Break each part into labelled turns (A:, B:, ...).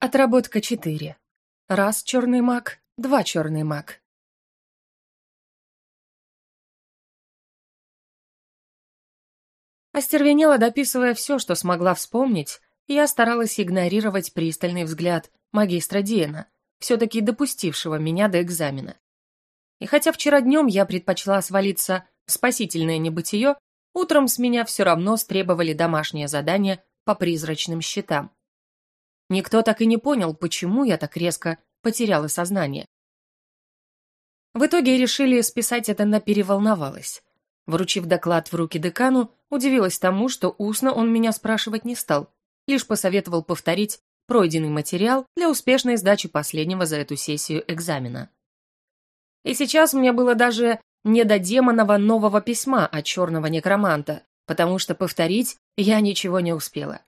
A: Отработка 4. Раз черный маг, два черный маг. Остервенела, дописывая все, что смогла вспомнить, я старалась игнорировать пристальный взгляд магистра Диена, все-таки допустившего меня до экзамена. И хотя вчера днем я предпочла свалиться в спасительное небытие, утром с меня все равно стребовали домашнее задание по призрачным счетам. Никто так и не понял, почему я так резко потеряла сознание. В итоге решили списать это на переволновалась. Вручив доклад в руки декану, удивилась тому, что устно он меня спрашивать не стал, лишь посоветовал повторить пройденный материал для успешной сдачи последнего за эту сессию экзамена. И сейчас мне было даже не до демонового нового письма от черного некроманта, потому что повторить я ничего не успела.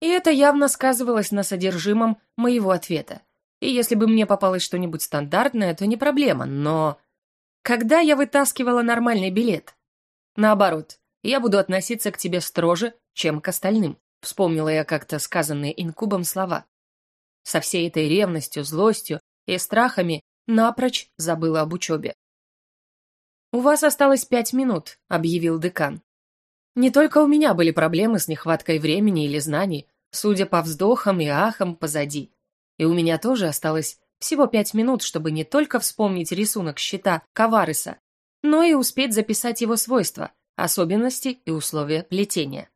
A: И это явно сказывалось на содержимом моего ответа. И если бы мне попалось что-нибудь стандартное, то не проблема, но... Когда я вытаскивала нормальный билет? Наоборот, я буду относиться к тебе строже, чем к остальным, вспомнила я как-то сказанные инкубом слова. Со всей этой ревностью, злостью и страхами напрочь забыла об учебе. «У вас осталось пять минут», — объявил декан. Не только у меня были проблемы с нехваткой времени или знаний, судя по вздохам и ахам позади. И у меня тоже осталось всего пять минут, чтобы не только вспомнить рисунок щита Кавариса, но и успеть записать его свойства, особенности и условия плетения.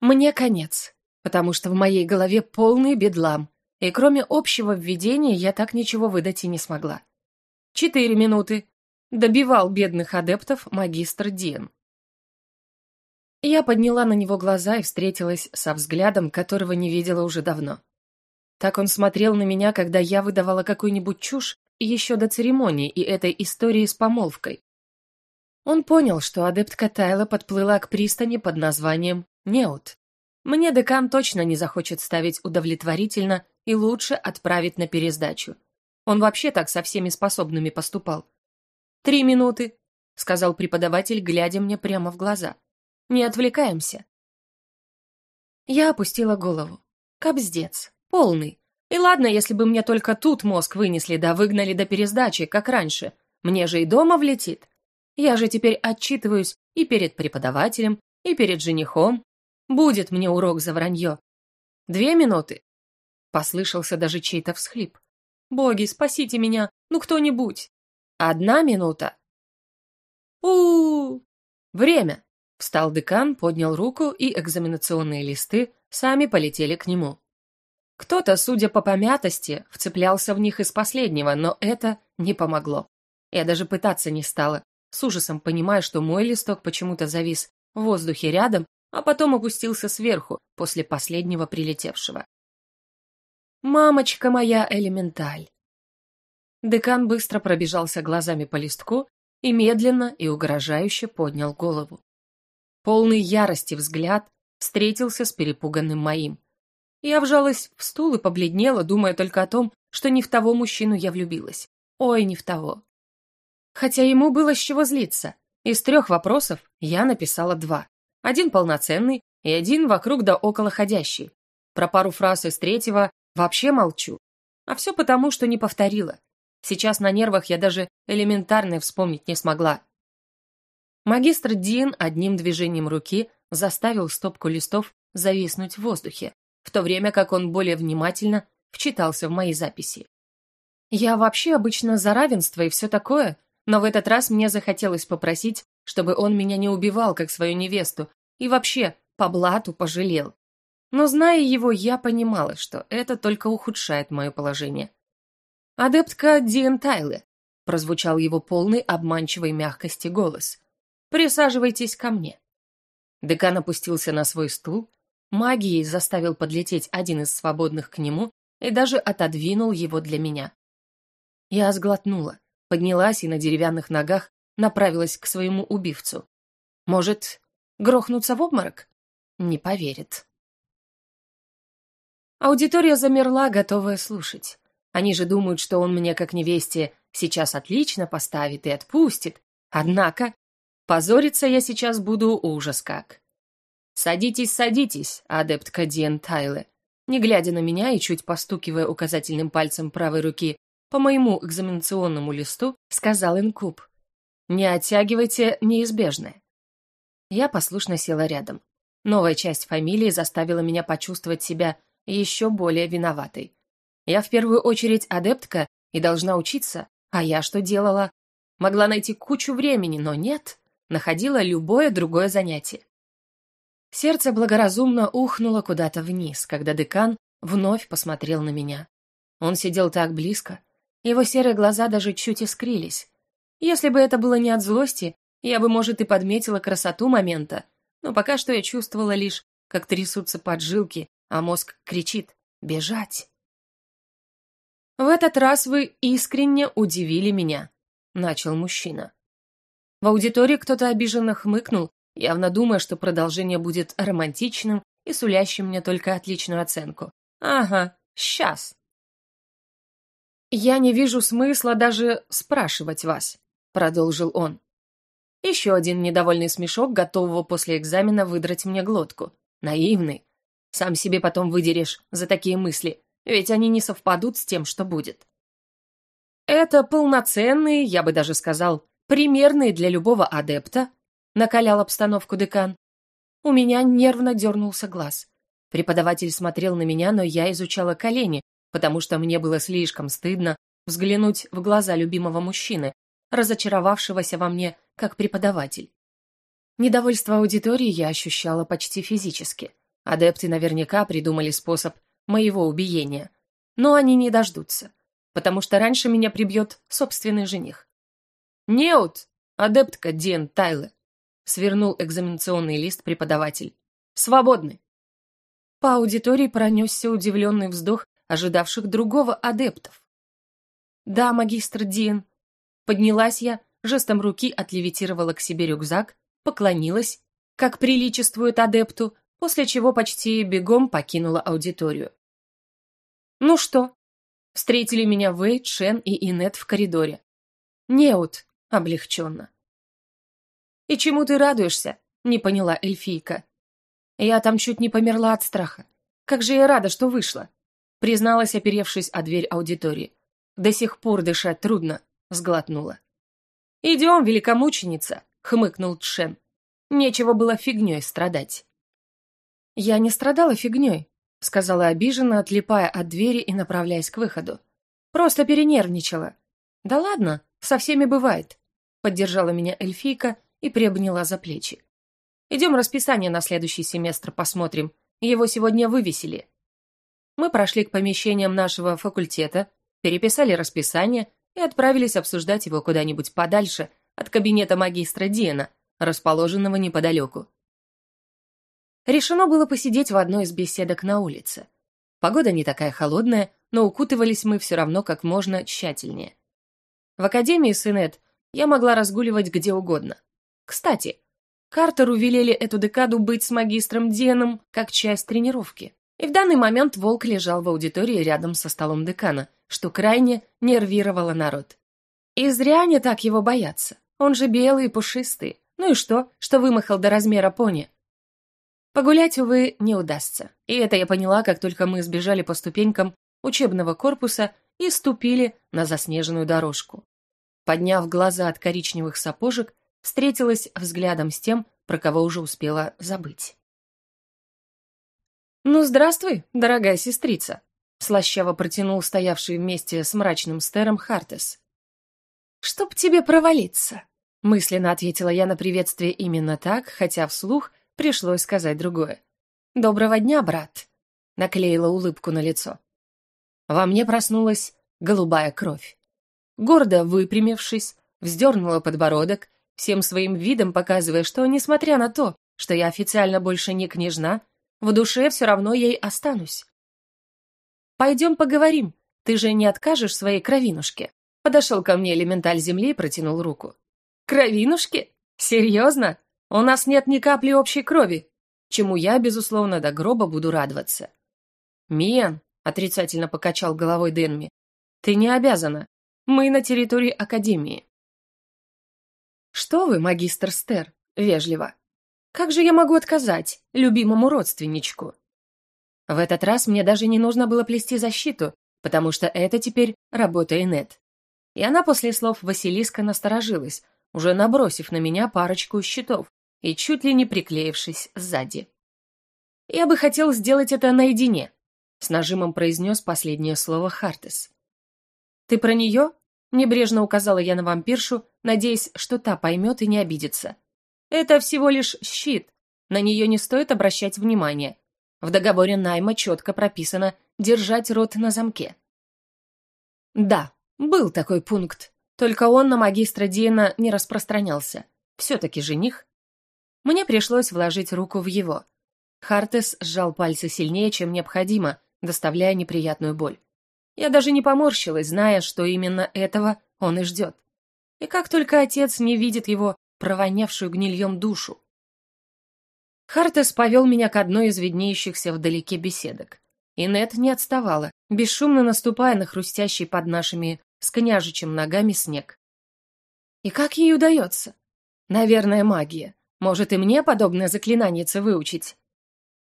A: Мне конец, потому что в моей голове полный бедлам, и кроме общего введения я так ничего выдать и не смогла. Четыре минуты. Добивал бедных адептов магистр Диен. Я подняла на него глаза и встретилась со взглядом, которого не видела уже давно. Так он смотрел на меня, когда я выдавала какую-нибудь чушь еще до церемонии и этой истории с помолвкой. Он понял, что адептка Тайла подплыла к пристани под названием Неут. Мне декан точно не захочет ставить удовлетворительно и лучше отправить на пересдачу. Он вообще так со всеми способными поступал. «Три минуты», — сказал преподаватель, глядя мне прямо в глаза. Не отвлекаемся. Я опустила голову. Кобздец. Полный. И ладно, если бы мне только тут мозг вынесли да выгнали до пересдачи, как раньше. Мне же и дома влетит. Я же теперь отчитываюсь и перед преподавателем, и перед женихом. Будет мне урок за вранье. Две минуты. Послышался даже чей-то всхлип. Боги, спасите меня, ну кто-нибудь. Одна минута. у, -у, -у. Время. Встал декан, поднял руку, и экзаменационные листы сами полетели к нему. Кто-то, судя по помятости, вцеплялся в них из последнего, но это не помогло. Я даже пытаться не стала, с ужасом понимая, что мой листок почему-то завис в воздухе рядом, а потом опустился сверху, после последнего прилетевшего. «Мамочка моя элементаль!» Декан быстро пробежался глазами по листку и медленно и угрожающе поднял голову. Полный ярости взгляд встретился с перепуганным моим. Я вжалась в стул и побледнела, думая только о том, что не в того мужчину я влюбилась. Ой, не в того. Хотя ему было с чего злиться. Из трех вопросов я написала два. Один полноценный и один вокруг да около ходящий. Про пару фраз из третьего вообще молчу. А все потому, что не повторила. Сейчас на нервах я даже элементарное вспомнить не смогла. Магистр Дин одним движением руки заставил стопку листов зависнуть в воздухе, в то время как он более внимательно вчитался в мои записи. Я вообще обычно за равенство и все такое, но в этот раз мне захотелось попросить, чтобы он меня не убивал, как свою невесту, и вообще по блату пожалел. Но зная его, я понимала, что это только ухудшает мое положение. «Адептка Диэн Тайле», — прозвучал его полный обманчивой мягкости голос. Присаживайтесь ко мне». Декан опустился на свой стул, магией заставил подлететь один из свободных к нему и даже отодвинул его для меня. Я сглотнула, поднялась и на деревянных ногах направилась к своему убивцу. Может, грохнуться в обморок? Не поверит. Аудитория замерла, готовая слушать. Они же думают, что он мне, как невесте, сейчас отлично поставит и отпустит. Однако Позориться я сейчас буду ужас как. «Садитесь, садитесь, адепт Кадиен Тайле», не глядя на меня и чуть постукивая указательным пальцем правой руки по моему экзаменационному листу, сказал инкуб. «Не оттягивайте неизбежное». Я послушно села рядом. Новая часть фамилии заставила меня почувствовать себя еще более виноватой. Я в первую очередь адептка и должна учиться, а я что делала? Могла найти кучу времени, но нет, находила любое другое занятие. Сердце благоразумно ухнуло куда-то вниз, когда декан вновь посмотрел на меня. Он сидел так близко, его серые глаза даже чуть искрились. Если бы это было не от злости, я бы, может, и подметила красоту момента, но пока что я чувствовала лишь, как трясутся поджилки, а мозг кричит «бежать». «В этот раз вы искренне удивили меня», — начал мужчина. В аудитории кто-то обиженно хмыкнул, явно думая, что продолжение будет романтичным и сулящим мне только отличную оценку. «Ага, сейчас». «Я не вижу смысла даже спрашивать вас», — продолжил он. Еще один недовольный смешок, готового после экзамена выдрать мне глотку. Наивный. Сам себе потом выдерешь за такие мысли, ведь они не совпадут с тем, что будет. Это полноценные, я бы даже сказал, примерные для любого адепта, накалял обстановку декан. У меня нервно дернулся глаз. Преподаватель смотрел на меня, но я изучала колени, потому что мне было слишком стыдно взглянуть в глаза любимого мужчины, разочаровавшегося во мне как преподаватель. Недовольство аудитории я ощущала почти физически. Адепты наверняка придумали способ моего убиения. Но они не дождутся, потому что раньше меня прибьет собственный жених. «Неут, адептка Диэн Тайле!» свернул экзаменационный лист преподаватель. «Свободны!» По аудитории пронесся удивленный вздох ожидавших другого адептов. «Да, магистр Диэн». Поднялась я, жестом руки отлевитировала к себе рюкзак, поклонилась, как приличествует адепту, после чего почти бегом покинула аудиторию. «Ну что?» Встретили меня Вэй, Шен и Инет в коридоре. «Неут», облегченно. «И чему ты радуешься?» — не поняла эльфийка. «Я там чуть не померла от страха. Как же я рада, что вышла!» Призналась, оперевшись о дверь аудитории. «До сих пор дышать трудно», — сглотнула. «Идем, великомученица», — хмыкнул Тшен. «Нечего было фигней страдать». «Я не страдала фигней», — сказала обиженно, отлипая от двери и направляясь к выходу. «Просто перенервничала». «Да ладно, со всеми бывает», — поддержала меня эльфийка и приобняла за плечи. «Идем расписание на следующий семестр посмотрим. Его сегодня вывесили». Мы прошли к помещениям нашего факультета, переписали расписание и отправились обсуждать его куда-нибудь подальше от кабинета магистра Диена, расположенного неподалеку. Решено было посидеть в одной из беседок на улице. Погода не такая холодная, но укутывались мы все равно как можно тщательнее. В академии Синет я могла разгуливать где угодно. Кстати, Картеру велели эту декаду быть с магистром Дианом как часть тренировки. И в данный момент волк лежал в аудитории рядом со столом декана, что крайне нервировало народ. И зря они так его боятся. Он же белый и пушистый. Ну и что, что вымахал до размера пони? Погулять, увы, не удастся. И это я поняла, как только мы сбежали по ступенькам учебного корпуса и ступили на заснеженную дорожку. Подняв глаза от коричневых сапожек, встретилась взглядом с тем, про кого уже успела забыть. «Ну, здравствуй, дорогая сестрица», — слащаво протянул стоявший вместе с мрачным стером Хартес. «Чтоб тебе провалиться», — мысленно ответила я на приветствие именно так, хотя вслух пришлось сказать другое. «Доброго дня, брат», — наклеила улыбку на лицо. Во мне проснулась голубая кровь. Гордо выпрямившись, вздернула подбородок всем своим видом показывая, что, несмотря на то, что я официально больше не княжна, в душе все равно ей останусь. «Пойдем поговорим, ты же не откажешь своей кровинушке?» Подошел ко мне элементаль земли и протянул руку. «Кровинушке? Серьезно? У нас нет ни капли общей крови, чему я, безусловно, до гроба буду радоваться». «Миан», — отрицательно покачал головой Денми, — «ты не обязана. Мы на территории Академии. «Что вы, магистр Стер?» — вежливо. «Как же я могу отказать любимому родственничку?» В этот раз мне даже не нужно было плести защиту, потому что это теперь работа Инет. И она после слов Василиска насторожилась, уже набросив на меня парочку щитов и чуть ли не приклеившись сзади. «Я бы хотел сделать это наедине», — с нажимом произнес последнее слово Хартес. «Ты про нее?» — небрежно указала я на вампиршу, надеясь, что та поймет и не обидится. «Это всего лишь щит, на нее не стоит обращать внимания. В договоре найма четко прописано «держать рот на замке». Да, был такой пункт, только он на магистра Диена не распространялся. Все-таки жених. Мне пришлось вложить руку в его. Хартес сжал пальцы сильнее, чем необходимо, доставляя неприятную боль. Я даже не поморщилась, зная, что именно этого он и ждет. И как только отец не видит его провонявшую гнильем душу. Хартес повел меня к одной из виднеющихся вдалеке беседок. Инет не отставала, бесшумно наступая на хрустящий под нашими с княжичем ногами снег. И как ей удается? Наверное, магия. Может, и мне подобное заклинанице выучить?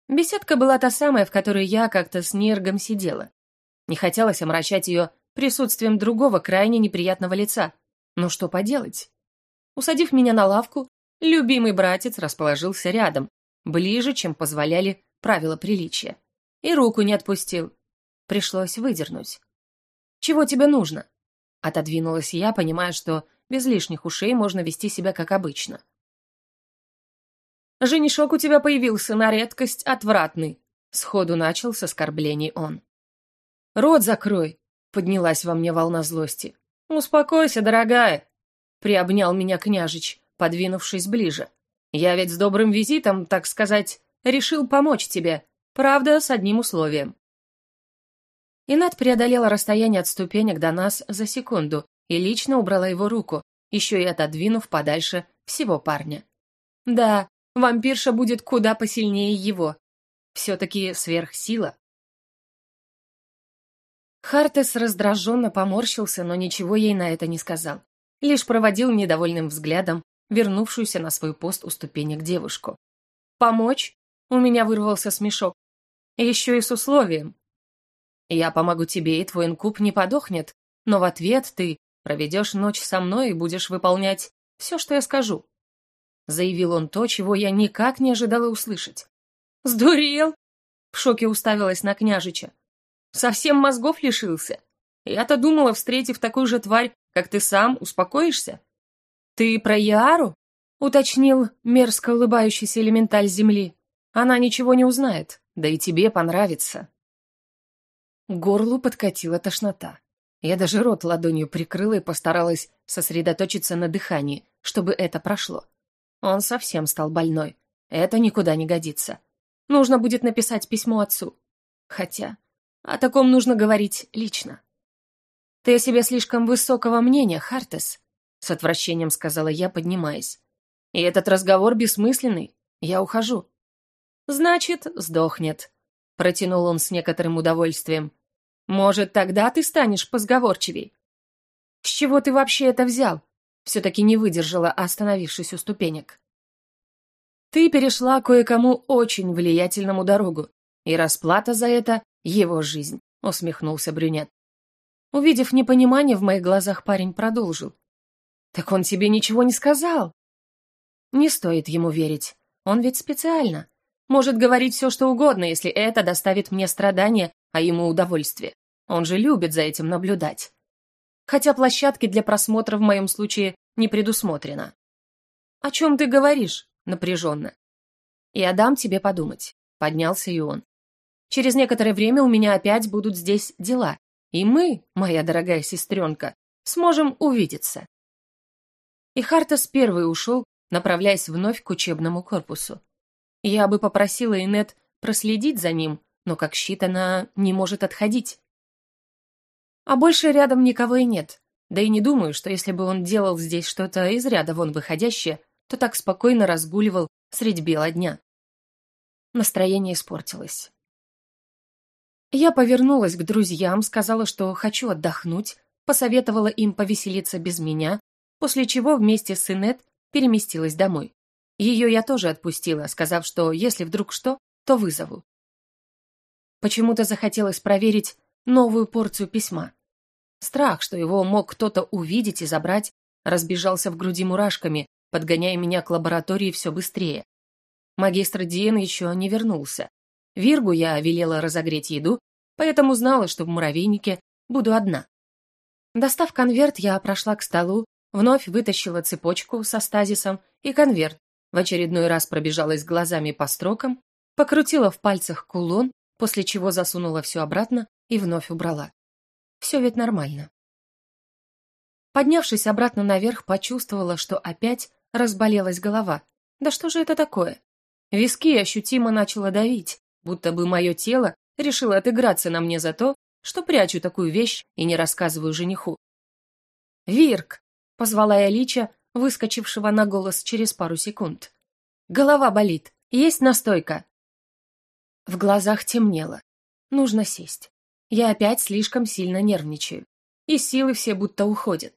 A: Беседка была та самая, в которой я как-то с Нергом сидела. Не хотелось омрачать ее присутствием другого крайне неприятного лица. Но что поделать? Усадив меня на лавку, любимый братец расположился рядом, ближе, чем позволяли правила приличия. И руку не отпустил. Пришлось выдернуть. «Чего тебе нужно?» Отодвинулась я, понимая, что без лишних ушей можно вести себя как обычно. «Женишок у тебя появился на редкость отвратный», — сходу начал с оскорблений он. «Рот закрой», — поднялась во мне волна злости. «Успокойся, дорогая», — приобнял меня княжич, подвинувшись ближе. «Я ведь с добрым визитом, так сказать, решил помочь тебе, правда, с одним условием». Инат преодолела расстояние от ступенек до нас за секунду и лично убрала его руку, еще и отодвинув подальше всего парня. Да, вампирша будет куда посильнее его. Все-таки сверхсила. Хартес раздраженно поморщился, но ничего ей на это не сказал. Лишь проводил недовольным взглядом вернувшуюся на свой пост у ступенек девушку. «Помочь?» — у меня вырвался смешок. «Еще и с условием. Я помогу тебе, и твой инкуб не подохнет, но в ответ ты проведешь ночь со мной и будешь выполнять все, что я скажу. Заявил он то, чего я никак не ожидала услышать. Сдурел? В шоке уставилась на княжича. Совсем мозгов лишился? Я-то думала, встретив такую же тварь, как ты сам, успокоишься. Ты про Яру? Уточнил мерзко улыбающийся элементаль земли. Она ничего не узнает, да и тебе понравится. Горлу подкатила тошнота. Я даже рот ладонью прикрыла и постаралась сосредоточиться на дыхании, чтобы это прошло. Он совсем стал больной. Это никуда не годится. Нужно будет написать письмо отцу. Хотя о таком нужно говорить лично. «Ты о себе слишком высокого мнения, Хартес», — с отвращением сказала я, поднимаясь. «И этот разговор бессмысленный. Я ухожу». «Значит, сдохнет», Протянул он с некоторым удовольствием. «Может, тогда ты станешь позговорчивей?» «С чего ты вообще это взял?» Все-таки не выдержала, остановившись у ступенек. «Ты перешла кое-кому очень влиятельному дорогу, и расплата за это — его жизнь», — усмехнулся брюнет. Увидев непонимание в моих глазах, парень продолжил. «Так он тебе ничего не сказал?» «Не стоит ему верить. Он ведь специально. Может говорить все, что угодно, если это доставит мне страдания, а ему удовольствие. Он же любит за этим наблюдать. Хотя площадки для просмотра в моем случае не предусмотрено. «О чем ты говоришь?» — напряженно. «Я дам тебе подумать», — поднялся и он. «Через некоторое время у меня опять будут здесь дела, и мы, моя дорогая сестренка, сможем увидеться». И Хартас первый ушел, направляясь вновь к учебному корпусу. Я бы попросила Инет проследить за ним, но как щит она не может отходить. А больше рядом никого и нет. Да и не думаю, что если бы он делал здесь что-то из ряда вон выходящее, то так спокойно разгуливал средь бела дня. Настроение испортилось. Я повернулась к друзьям, сказала, что хочу отдохнуть, посоветовала им повеселиться без меня, после чего вместе с Инет переместилась домой. Ее я тоже отпустила, сказав, что если вдруг что, то вызову. Почему-то захотелось проверить новую порцию письма. Страх, что его мог кто-то увидеть и забрать, разбежался в груди мурашками, подгоняя меня к лаборатории все быстрее. Магистр Диен еще не вернулся. Виргу я велела разогреть еду, поэтому знала, что в муравейнике буду одна. Достав конверт, я прошла к столу, вновь вытащила цепочку со стазисом и конверт, в очередной раз пробежалась глазами по строкам, покрутила в пальцах кулон, после чего засунула все обратно и вновь убрала. Все ведь нормально. Поднявшись обратно наверх, почувствовала, что опять разболелась голова. Да что же это такое? Виски ощутимо начало давить, будто бы мое тело решило отыграться на мне за то, что прячу такую вещь и не рассказываю жениху. «Вирк!» — позвала я Лича, выскочившего на голос через пару секунд. «Голова болит. Есть настойка?» В глазах темнело. Нужно сесть. Я опять слишком сильно нервничаю. И силы все будто уходят.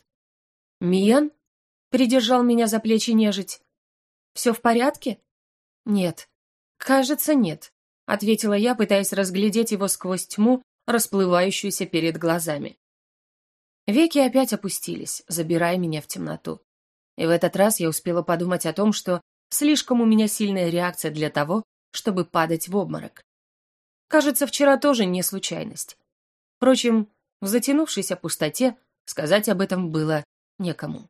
A: «Миян?» — придержал меня за плечи нежить. «Все в порядке?» «Нет». «Кажется, нет», — ответила я, пытаясь разглядеть его сквозь тьму, расплывающуюся перед глазами. Веки опять опустились, забирая меня в темноту. И в этот раз я успела подумать о том, что слишком у меня сильная реакция для того, чтобы падать в обморок. Кажется, вчера тоже не случайность. Впрочем, в затянувшейся пустоте сказать об этом было некому.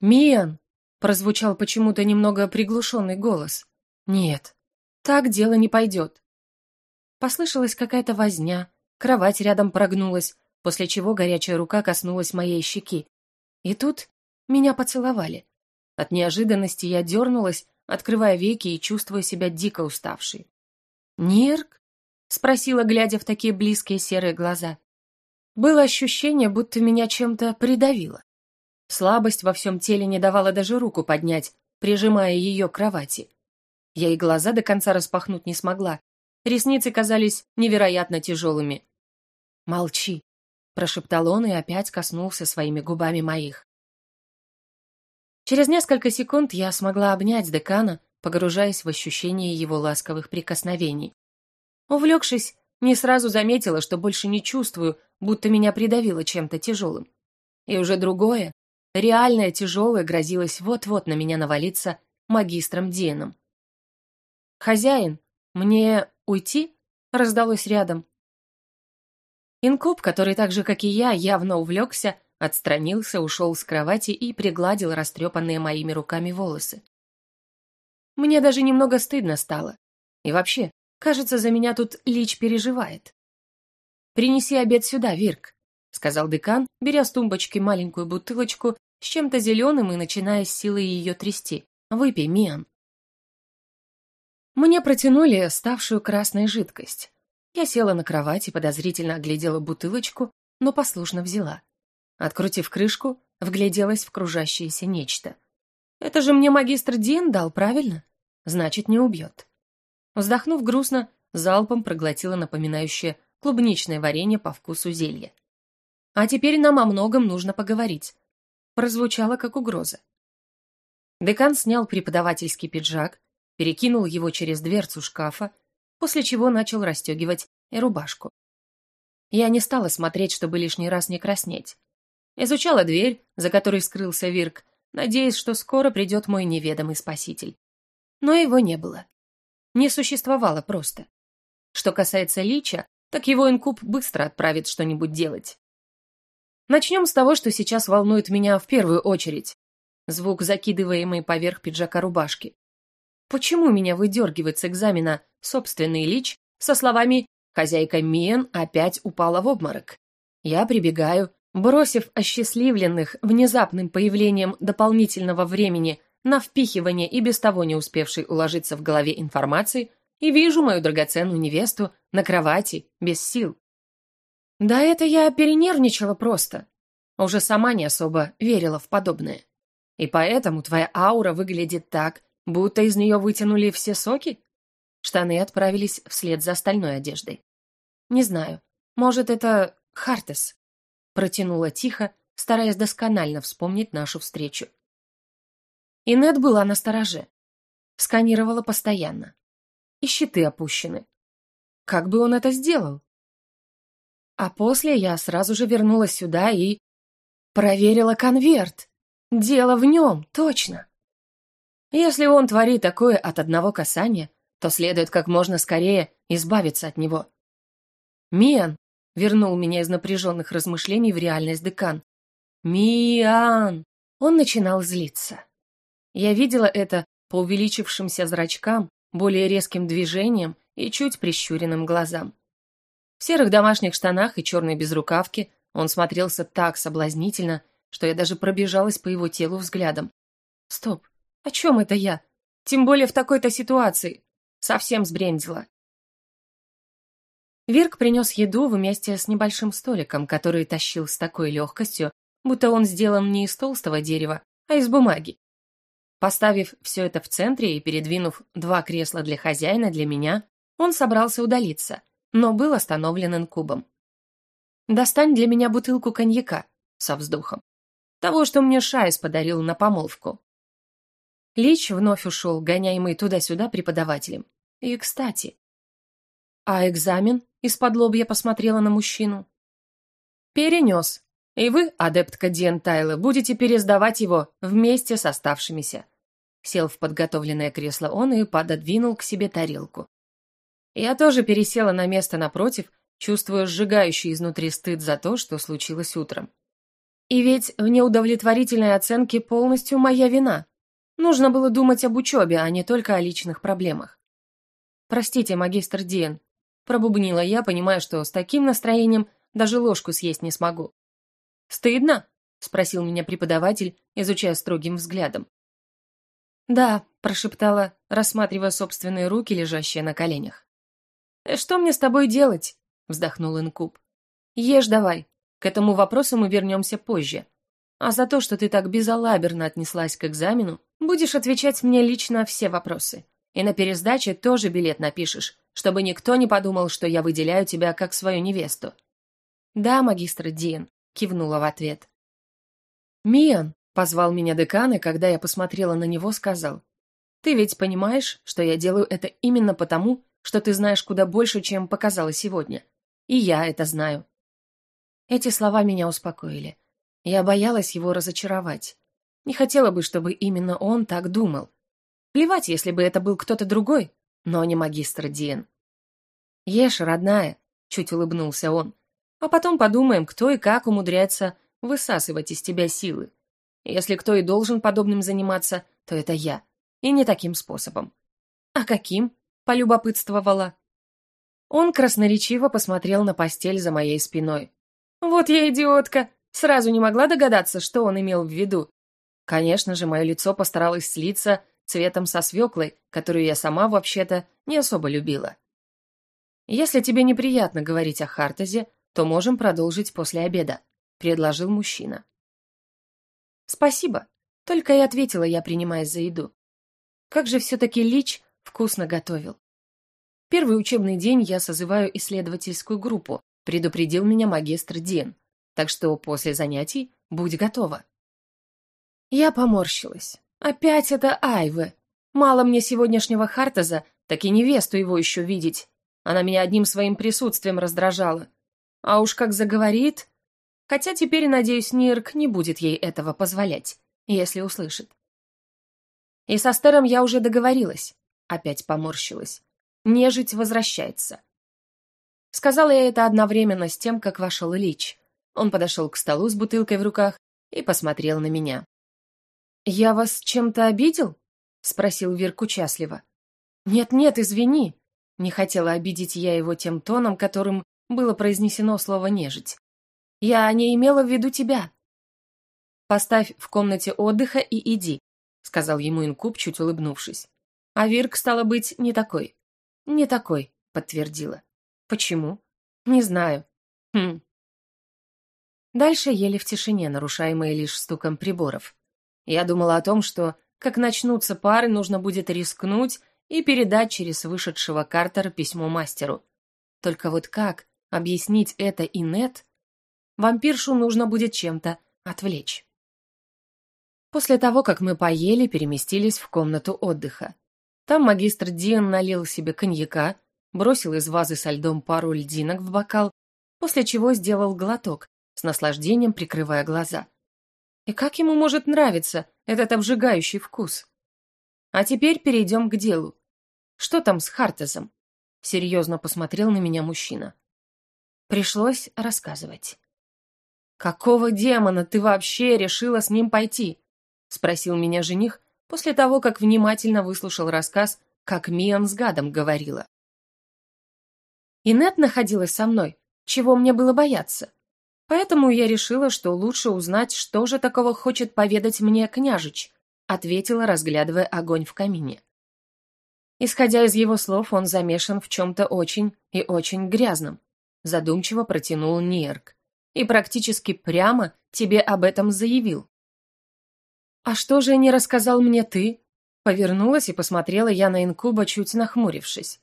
A: «Миан!» — прозвучал почему-то немного приглушенный голос. «Нет, так дело не пойдет». Послышалась какая-то возня, кровать рядом прогнулась, после чего горячая рука коснулась моей щеки. И тут меня поцеловали. От неожиданности я дернулась, открывая веки и чувствуя себя дико уставшей. «Нирк?» — спросила, глядя в такие близкие серые глаза. Было ощущение, будто меня чем-то придавило. Слабость во всем теле не давала даже руку поднять, прижимая ее к кровати. Я и глаза до конца распахнуть не смогла. Ресницы казались невероятно тяжелыми. «Молчи», — прошептал он и опять коснулся своими губами моих. Через несколько секунд я смогла обнять декана, погружаясь в ощущение его ласковых прикосновений. Увлекшись, не сразу заметила, что больше не чувствую, будто меня придавило чем-то тяжелым. И уже другое, реальное тяжелое, грозилось вот-вот на меня навалиться магистром Диеном. «Хозяин, мне уйти?» — раздалось рядом. Инкуб, который так же, как и я, явно увлекся, Отстранился, ушел с кровати и пригладил растрепанные моими руками волосы. Мне даже немного стыдно стало. И вообще, кажется, за меня тут Лич переживает. «Принеси обед сюда, Вирк», — сказал декан, беря с тумбочки маленькую бутылочку с чем-то зеленым и начиная с силы ее трясти. «Выпей, Миан». Мне протянули ставшую красной жидкость. Я села на кровать и подозрительно оглядела бутылочку, но послушно взяла. Открутив крышку, вгляделась в кружащееся нечто. «Это же мне магистр Дин дал, правильно? Значит, не убьет». Вздохнув грустно, залпом проглотила напоминающее клубничное варенье по вкусу зелья. «А теперь нам о многом нужно поговорить», прозвучало как угроза. Декан снял преподавательский пиджак, перекинул его через дверцу шкафа, после чего начал расстегивать рубашку. Я не стала смотреть, чтобы лишний раз не краснеть. Изучала дверь, за которой скрылся Вирк, надеясь, что скоро придет мой неведомый спаситель. Но его не было. Не существовало просто. Что касается Лича, так его инкуб быстро отправит что-нибудь делать. Начнем с того, что сейчас волнует меня в первую очередь. Звук, закидываемый поверх пиджака рубашки. Почему меня выдергивает с экзамена собственный Лич со словами «Хозяйка Миен опять упала в обморок»? Я прибегаю, Бросив осчастливленных внезапным появлением дополнительного времени на впихивание и без того не успевшей уложиться в голове информации, и вижу мою драгоценную невесту на кровати, без сил. Да это я перенервничала просто. Уже сама не особо верила в подобное. И поэтому твоя аура выглядит так, будто из нее вытянули все соки? Штаны отправились вслед за остальной одеждой. Не знаю, может, это Хартес. Протянула тихо, стараясь досконально вспомнить нашу встречу. Инет была на стороже. Сканировала постоянно. и щиты опущены. Как бы он это сделал? А после я сразу же вернулась сюда и... Проверила конверт. Дело в нем, точно. Если он творит такое от одного касания, то следует как можно скорее избавиться от него. «Миан!» — вернул меня из напряженных размышлений в реальность декан. «Миан!» Он начинал злиться. Я видела это по увеличившимся зрачкам, более резким движениям и чуть прищуренным глазам. В серых домашних штанах и черной безрукавке он смотрелся так соблазнительно, что я даже пробежалась по его телу взглядом. Стоп, о чем это я? Тем более в такой-то ситуации. Совсем сбрендила. Вирк принес еду вместе с небольшим столиком, который тащил с такой легкостью, будто он сделан не из толстого дерева, а из бумаги. Поставив все это в центре и передвинув два кресла для хозяина для меня, он собрался удалиться, но был остановлен инкубом. «Достань для меня бутылку коньяка», со вздохом. «Того, что мне Шайс подарил на помолвку». Лич вновь ушел, гоняемый туда-сюда преподавателем. И, кстати... «А экзамен?» — из-под лобья посмотрела на мужчину. «Перенес. И вы, адептка Диэн Тайла, будете пересдавать его вместе с оставшимися». Сел в подготовленное кресло он и пододвинул к себе тарелку. Я тоже пересела на место напротив, чувствуя сжигающий изнутри стыд за то, что случилось утром. И ведь в неудовлетворительной оценке полностью моя вина. Нужно было думать об учебе, а не только о личных проблемах. «Простите, магистр Диен», — пробубнила я, понимая, что с таким настроением даже ложку съесть не смогу. «Стыдно?» — спросил меня преподаватель, изучая строгим взглядом. «Да», — прошептала, рассматривая собственные руки, лежащие на коленях. «Э, «Что мне с тобой делать?» — вздохнул Инкуб. «Ешь давай. К этому вопросу мы вернемся позже. А за то, что ты так безалаберно отнеслась к экзамену, будешь отвечать мне лично все вопросы. И на пересдаче тоже билет напишешь, чтобы никто не подумал, что я выделяю тебя как свою невесту». «Да, магистр Диен», — кивнула в ответ. «Миан», — позвал меня декан, и когда я посмотрела на него, сказал, «Ты ведь понимаешь, что я делаю это именно потому, что ты знаешь куда больше, чем показала сегодня. И я это знаю. Эти слова меня успокоили. Я боялась его разочаровать. Не хотела бы, чтобы именно он так думал. Плевать, если бы это был кто-то другой, но не магистр Диен. «Ешь, родная», — чуть улыбнулся он. «А потом подумаем, кто и как умудряется высасывать из тебя силы. Если кто и должен подобным заниматься, то это я. И не таким способом». «А каким?» Полюбопытствовала. Он красноречиво посмотрел на постель за моей спиной. Вот я идиотка, сразу не могла догадаться, что он имел в виду. Конечно же, мое лицо постаралось слиться цветом со свеклой, которую я сама, вообще-то, не особо любила. «Если тебе неприятно говорить о Хартезе, то можем продолжить после обеда», — предложил мужчина. «Спасибо», — только и ответила я, принимаясь за еду. Как же все-таки Лич Вкусно готовил. Первый учебный день я созываю исследовательскую группу, предупредил меня магистр Дин, так что после занятий будь готова. Я поморщилась. Опять это Айвы. Мало мне сегодняшнего Хартеза, так и невесту его еще видеть. Она меня одним своим присутствием раздражала. А уж как заговорит... Хотя теперь, надеюсь, Нирк не будет ей этого позволять, если услышит. И со Стером я уже договорилась. Опять поморщилась. Нежить возвращается. Сказала я это одновременно с тем, как вошел Ильич. Он подошел к столу с бутылкой в руках и посмотрел на меня. «Я вас чем-то обидел?» — спросил Вирк участливо. «Нет-нет, извини». Не хотела обидеть я его тем тоном, которым было произнесено слово «нежить». «Я не имела в виду тебя». «Поставь в комнате отдыха и иди», — сказал ему инкуб, чуть улыбнувшись. А Вирк, стало быть, не такой. Не такой, подтвердила. Почему? Не знаю. Хм. Дальше ели в тишине, нарушаемые лишь стуком приборов. Я думала о том, что, как начнутся пары, нужно будет рискнуть и передать через вышедшего Картера письмо мастеру. Только вот как объяснить это и нет? Вампиршу нужно будет чем-то отвлечь. После того, как мы поели, переместились в комнату отдыха. Там магистр Диан налил себе коньяка, бросил из вазы со льдом пару льдинок в бокал, после чего сделал глоток, с наслаждением прикрывая глаза. И как ему может нравиться этот обжигающий вкус? А теперь перейдем к делу. Что там с Хартезом? Серьезно посмотрел на меня мужчина. Пришлось рассказывать. «Какого демона ты вообще решила с ним пойти?» Спросил меня жених после того, как внимательно выслушал рассказ, как Миан с гадом говорила. Инет находилась со мной, чего мне было бояться. Поэтому я решила, что лучше узнать, что же такого хочет поведать мне княжич, ответила, разглядывая огонь в камине. Исходя из его слов, он замешан в чем-то очень и очень грязном, задумчиво протянул Нерк и практически прямо тебе об этом заявил. «А что же не рассказал мне ты?» Повернулась и посмотрела я на инкуба, чуть нахмурившись.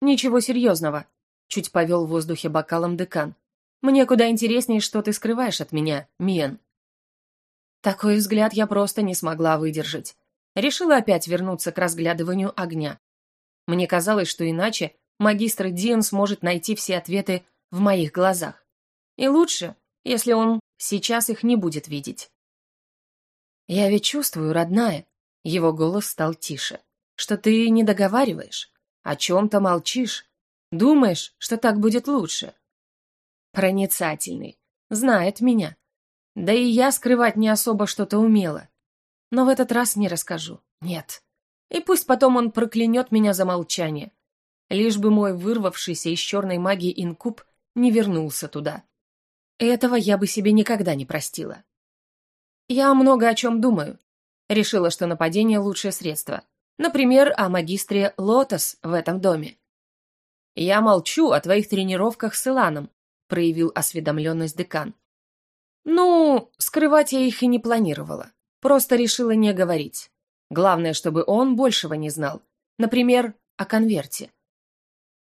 A: «Ничего серьезного», — чуть повел в воздухе бокалом декан. Мне куда интереснее, что ты скрываешь от меня, Миен. Такой взгляд я просто не смогла выдержать. Решила опять вернуться к разглядыванию огня. Мне казалось, что иначе магистр Диан сможет найти все ответы в моих глазах. И лучше, если он сейчас их не будет видеть. «Я ведь чувствую, родная», — его голос стал тише, «что ты не договариваешь, о чем-то молчишь, думаешь, что так будет лучше. Проницательный. Знает меня. Да и я скрывать не особо что-то умела. Но в этот раз не расскажу. Нет. И пусть потом он проклянет меня за молчание. Лишь бы мой вырвавшийся из черной магии инкуб не вернулся туда. Этого я бы себе никогда не простила. Я много о чем думаю. Решила, что нападение — лучшее средство. Например, о магистре Лотос в этом доме. Я молчу о твоих тренировках с Иланом, проявил осведомленность декан. Ну, скрывать я их и не планировала. Просто решила не говорить. Главное, чтобы он большего не знал. Например, о конверте.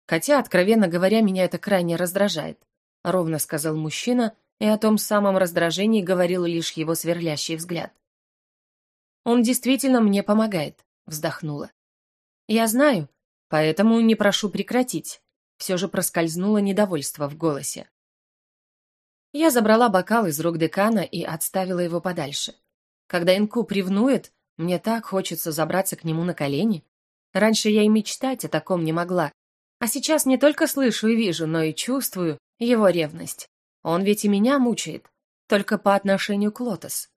A: Хотя, откровенно говоря, меня это крайне раздражает. Ровно сказал мужчина, и о том самом раздражении говорил лишь его сверлящий взгляд. «Он действительно мне помогает», — вздохнула. «Я знаю, поэтому не прошу прекратить все же проскользнуло недовольство в голосе. Я забрала бокал из рук декана и отставила его подальше. Когда Инку привнует, мне так хочется забраться к нему на колени. Раньше я и мечтать о таком не могла. А сейчас не только слышу и вижу, но и чувствую его ревность. Он ведь и меня мучает, только по отношению к Лотос.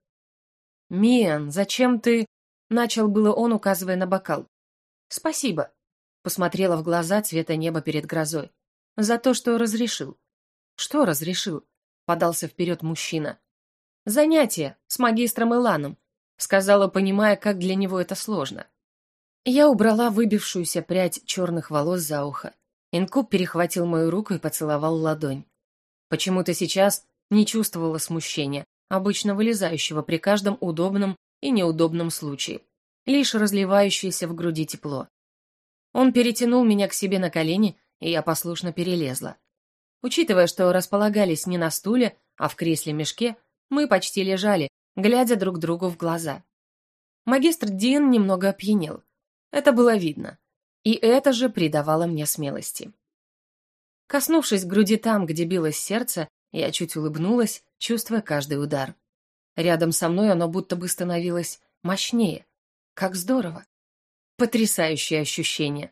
A: «Миан, зачем ты...» — начал было он, указывая на бокал. «Спасибо», Посмотрела в глаза цвета неба перед грозой. За то, что разрешил. Что разрешил? Подался вперед мужчина. Занятие с магистром Иланом. Сказала, понимая, как для него это сложно. Я убрала выбившуюся прядь черных волос за ухо. Инкуб перехватил мою руку и поцеловал ладонь. Почему-то сейчас не чувствовала смущения, обычно вылезающего при каждом удобном и неудобном случае, лишь разливающееся в груди тепло. Он перетянул меня к себе на колени, и я послушно перелезла. Учитывая, что располагались не на стуле, а в кресле-мешке, мы почти лежали, глядя друг другу в глаза. Магистр Дин немного опьянел. Это было видно. И это же придавало мне смелости. Коснувшись груди там, где билось сердце, я чуть улыбнулась, чувствуя каждый удар. Рядом со мной оно будто бы становилось мощнее. Как здорово! Потрясающее ощущение.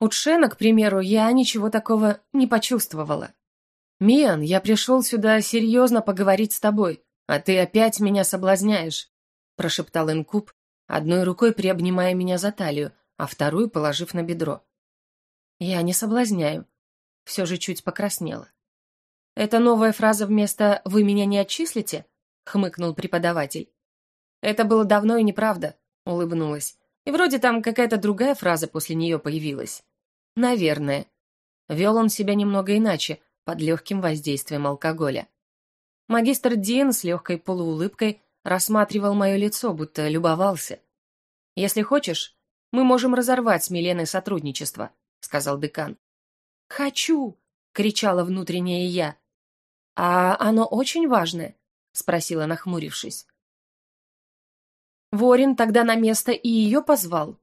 A: У Тшена, к примеру, я ничего такого не почувствовала. «Миан, я пришел сюда серьезно поговорить с тобой, а ты опять меня соблазняешь», прошептал Инкуб, одной рукой приобнимая меня за талию, а вторую положив на бедро. «Я не соблазняю», все же чуть покраснела. «Это новая фраза вместо «вы меня не отчислите»?» — хмыкнул преподаватель. «Это было давно и неправда», — улыбнулась. И вроде там какая-то другая фраза после нее появилась. Наверное. Вел он себя немного иначе, под легким воздействием алкоголя. Магистр Дин с легкой полуулыбкой рассматривал мое лицо, будто любовался. «Если хочешь, мы можем разорвать с Миленой сотрудничество», — сказал декан. «Хочу!» — кричала внутренняя я. «А оно очень важное?» — спросила, нахмурившись. Ворин тогда на место и ее позвал.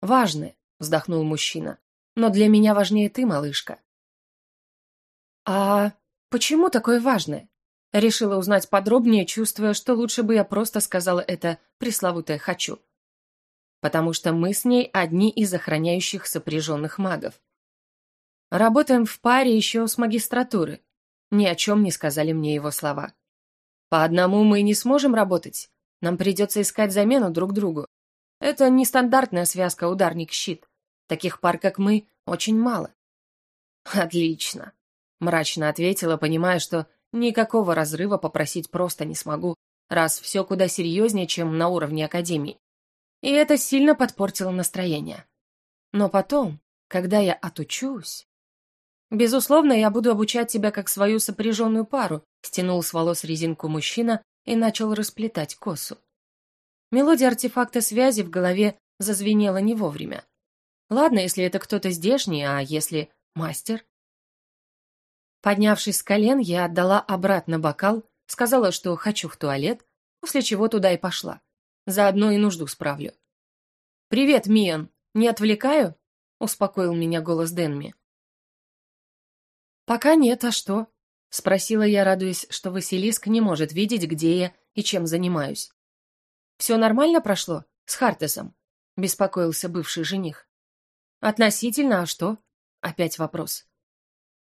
A: «Важное», — вздохнул мужчина. «Но для меня важнее ты, малышка». «А почему такое важное?» Решила узнать подробнее, чувствуя, что лучше бы я просто сказала это пресловутое «хочу». Потому что мы с ней одни из охраняющих сопряженных магов. Работаем в паре еще с магистратуры. Ни о чем не сказали мне его слова. По одному мы не сможем работать. Нам придется искать замену друг другу. Это нестандартная связка ударник-щит. Таких пар, как мы, очень мало. Отлично. Мрачно ответила, понимая, что никакого разрыва попросить просто не смогу, раз все куда серьезнее, чем на уровне академии. И это сильно подпортило настроение. Но потом, когда я отучусь... «Безусловно, я буду обучать тебя как свою сопряженную пару», стянул с волос резинку мужчина и начал расплетать косу. Мелодия артефакта связи в голове зазвенела не вовремя. Ладно, если это кто-то здешний, а если мастер? Поднявшись с колен, я отдала обратно бокал, сказала, что хочу в туалет, после чего туда и пошла. Заодно и нужду справлю. «Привет, Миан, не отвлекаю?» — успокоил меня голос Денми. «Пока нет, а что?» — спросила я, радуясь, что Василиск не может видеть, где я и чем занимаюсь. «Все нормально прошло? С Хартесом?» — беспокоился бывший жених. «Относительно, а что?» — опять вопрос.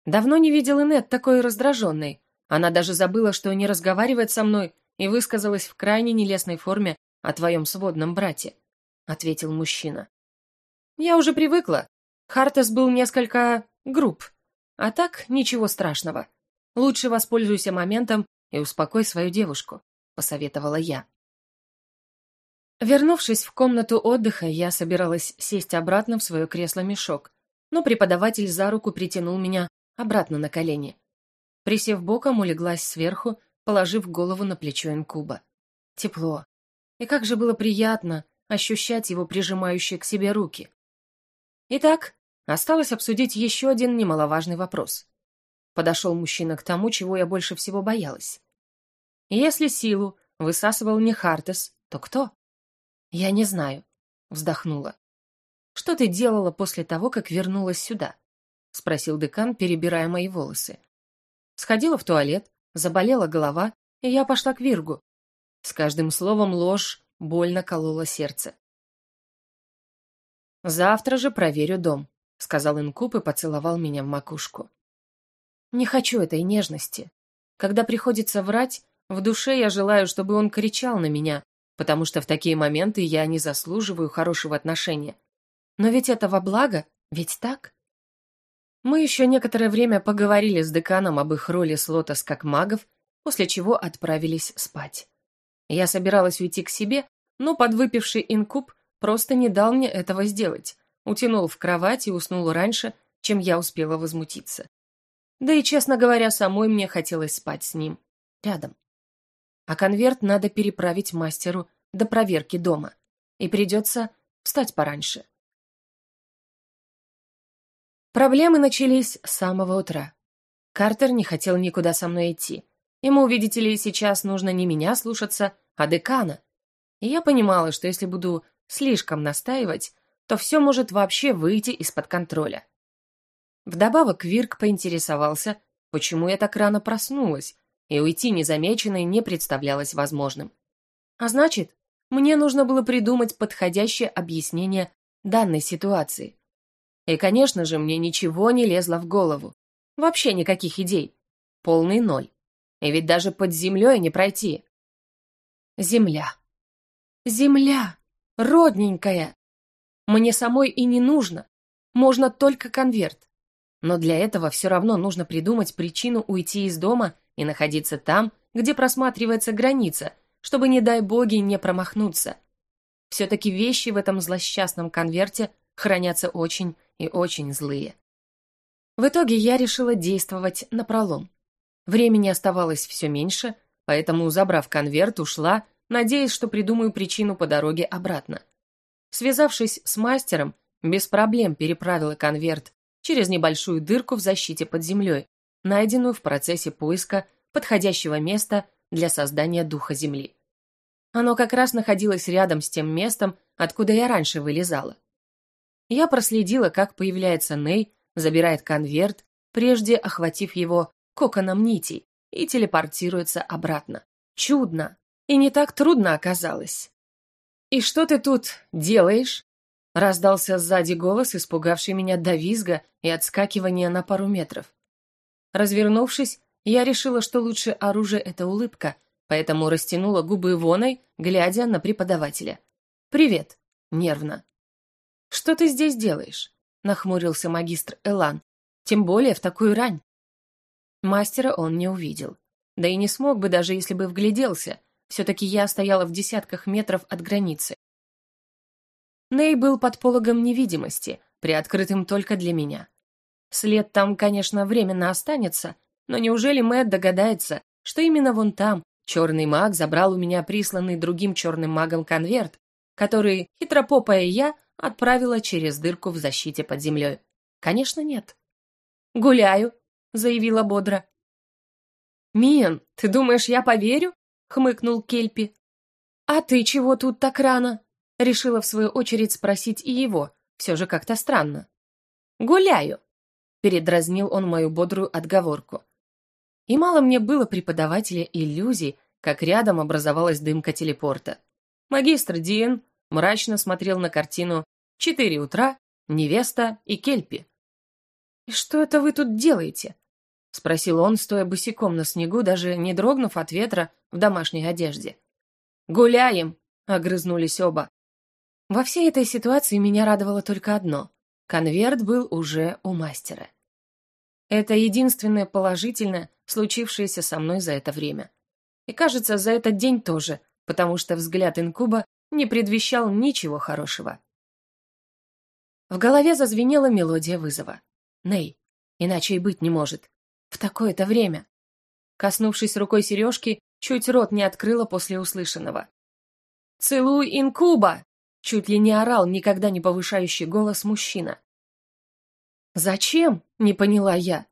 A: Давно не видел Инет такой раздраженной. Она даже забыла, что не разговаривает со мной, и высказалась в крайне нелестной форме о твоем сводном брате», — ответил мужчина. «Я уже привыкла. Хартес был несколько груб, а так, ничего страшного. Лучше воспользуйся моментом и успокой свою девушку, посоветовала я. Вернувшись в комнату отдыха, я собиралась сесть обратно в свое кресло-мешок, но преподаватель за руку притянул меня обратно на колени. Присев боком, улеглась сверху, положив голову на плечо инкуба. Тепло. И как же было приятно ощущать его прижимающие к себе руки. Итак, Осталось обсудить еще один немаловажный вопрос. Подошел мужчина к тому, чего я больше всего боялась. Если силу высасывал не Хартес, то кто? Я не знаю, вздохнула. Что ты делала после того, как вернулась сюда? Спросил декан, перебирая мои волосы. Сходила в туалет, заболела голова, и я пошла к Виргу. С каждым словом ложь больно колола сердце. Завтра же проверю дом, — сказал Инкуб и поцеловал меня в макушку. «Не хочу этой нежности. Когда приходится врать, в душе я желаю, чтобы он кричал на меня, потому что в такие моменты я не заслуживаю хорошего отношения. Но ведь это во благо, ведь так?» Мы еще некоторое время поговорили с деканом об их роли с Лотос как магов, после чего отправились спать. Я собиралась уйти к себе, но подвыпивший инкуб просто не дал мне этого сделать утянул в кровать и уснул раньше, чем я успела возмутиться. Да и, честно говоря, самой мне хотелось спать с ним. Рядом. А конверт надо переправить мастеру до проверки дома. И придется встать пораньше. Проблемы начались с самого утра. Картер не хотел никуда со мной идти. Ему, видите ли, сейчас нужно не меня слушаться, а декана. И я понимала, что если буду слишком настаивать, то все может вообще выйти из-под контроля. Вдобавок Вирк поинтересовался, почему я так рано проснулась, и уйти незамеченной не представлялось возможным. А значит, мне нужно было придумать подходящее объяснение данной ситуации. И, конечно же, мне ничего не лезло в голову. Вообще никаких идей. Полный ноль. И ведь даже под землей не пройти. Земля. Земля! Родненькая! Мне самой и не нужно. Можно только конверт. Но для этого все равно нужно придумать причину уйти из дома и находиться там, где просматривается граница, чтобы, не дай боги, не промахнуться. Все-таки вещи в этом злосчастном конверте хранятся очень и очень злые. В итоге я решила действовать напролом. Времени оставалось все меньше, поэтому, забрав конверт, ушла, надеясь, что придумаю причину по дороге обратно. Связавшись с мастером, без проблем переправила конверт через небольшую дырку в защите под землей, найденную в процессе поиска подходящего места для создания духа земли. Оно как раз находилось рядом с тем местом, откуда я раньше вылезала. Я проследила, как появляется Ней, забирает конверт, прежде охватив его коконом нитей, и телепортируется обратно. Чудно! И не так трудно оказалось. «И что ты тут делаешь?» Раздался сзади голос, испугавший меня до визга и отскакивания на пару метров. Развернувшись, я решила, что лучшее оружие — это улыбка, поэтому растянула губы воной, глядя на преподавателя. «Привет!» — нервно. «Что ты здесь делаешь?» — нахмурился магистр Элан. «Тем более в такую рань». Мастера он не увидел. Да и не смог бы, даже если бы вгляделся. Все-таки я стояла в десятках метров от границы. Ней был под пологом невидимости, приоткрытым только для меня. След там, конечно, временно останется, но неужели Мэтт догадается, что именно вон там черный маг забрал у меня присланный другим черным магом конверт, который хитропопая я отправила через дырку в защите под землей? Конечно, нет. «Гуляю», — заявила бодро. «Миен, ты думаешь, я поверю?» — хмыкнул Кельпи. «А ты чего тут так рано?» Решила в свою очередь спросить и его, все же как-то странно. «Гуляю», — передразнил он мою бодрую отговорку. И мало мне было преподавателя иллюзий, как рядом образовалась дымка телепорта. Магистр Диен мрачно смотрел на картину «Четыре утра», «Невеста» и «Кельпи». «И что это вы тут делаете?» — спросил он, стоя босиком на снегу, даже не дрогнув от ветра в домашней одежде. «Гуляем!» — огрызнулись оба. Во всей этой ситуации меня радовало только одно — конверт был уже у мастера. Это единственное положительное, случившееся со мной за это время. И кажется, за этот день тоже, потому что взгляд инкуба не предвещал ничего хорошего. В голове зазвенела мелодия вызова. Ней, иначе и быть не может. В такое-то время. Коснувшись рукой сережки, чуть рот не открыла после услышанного. «Целуй инкуба!» Чуть ли не орал никогда не повышающий голос мужчина. «Зачем?» — не поняла я.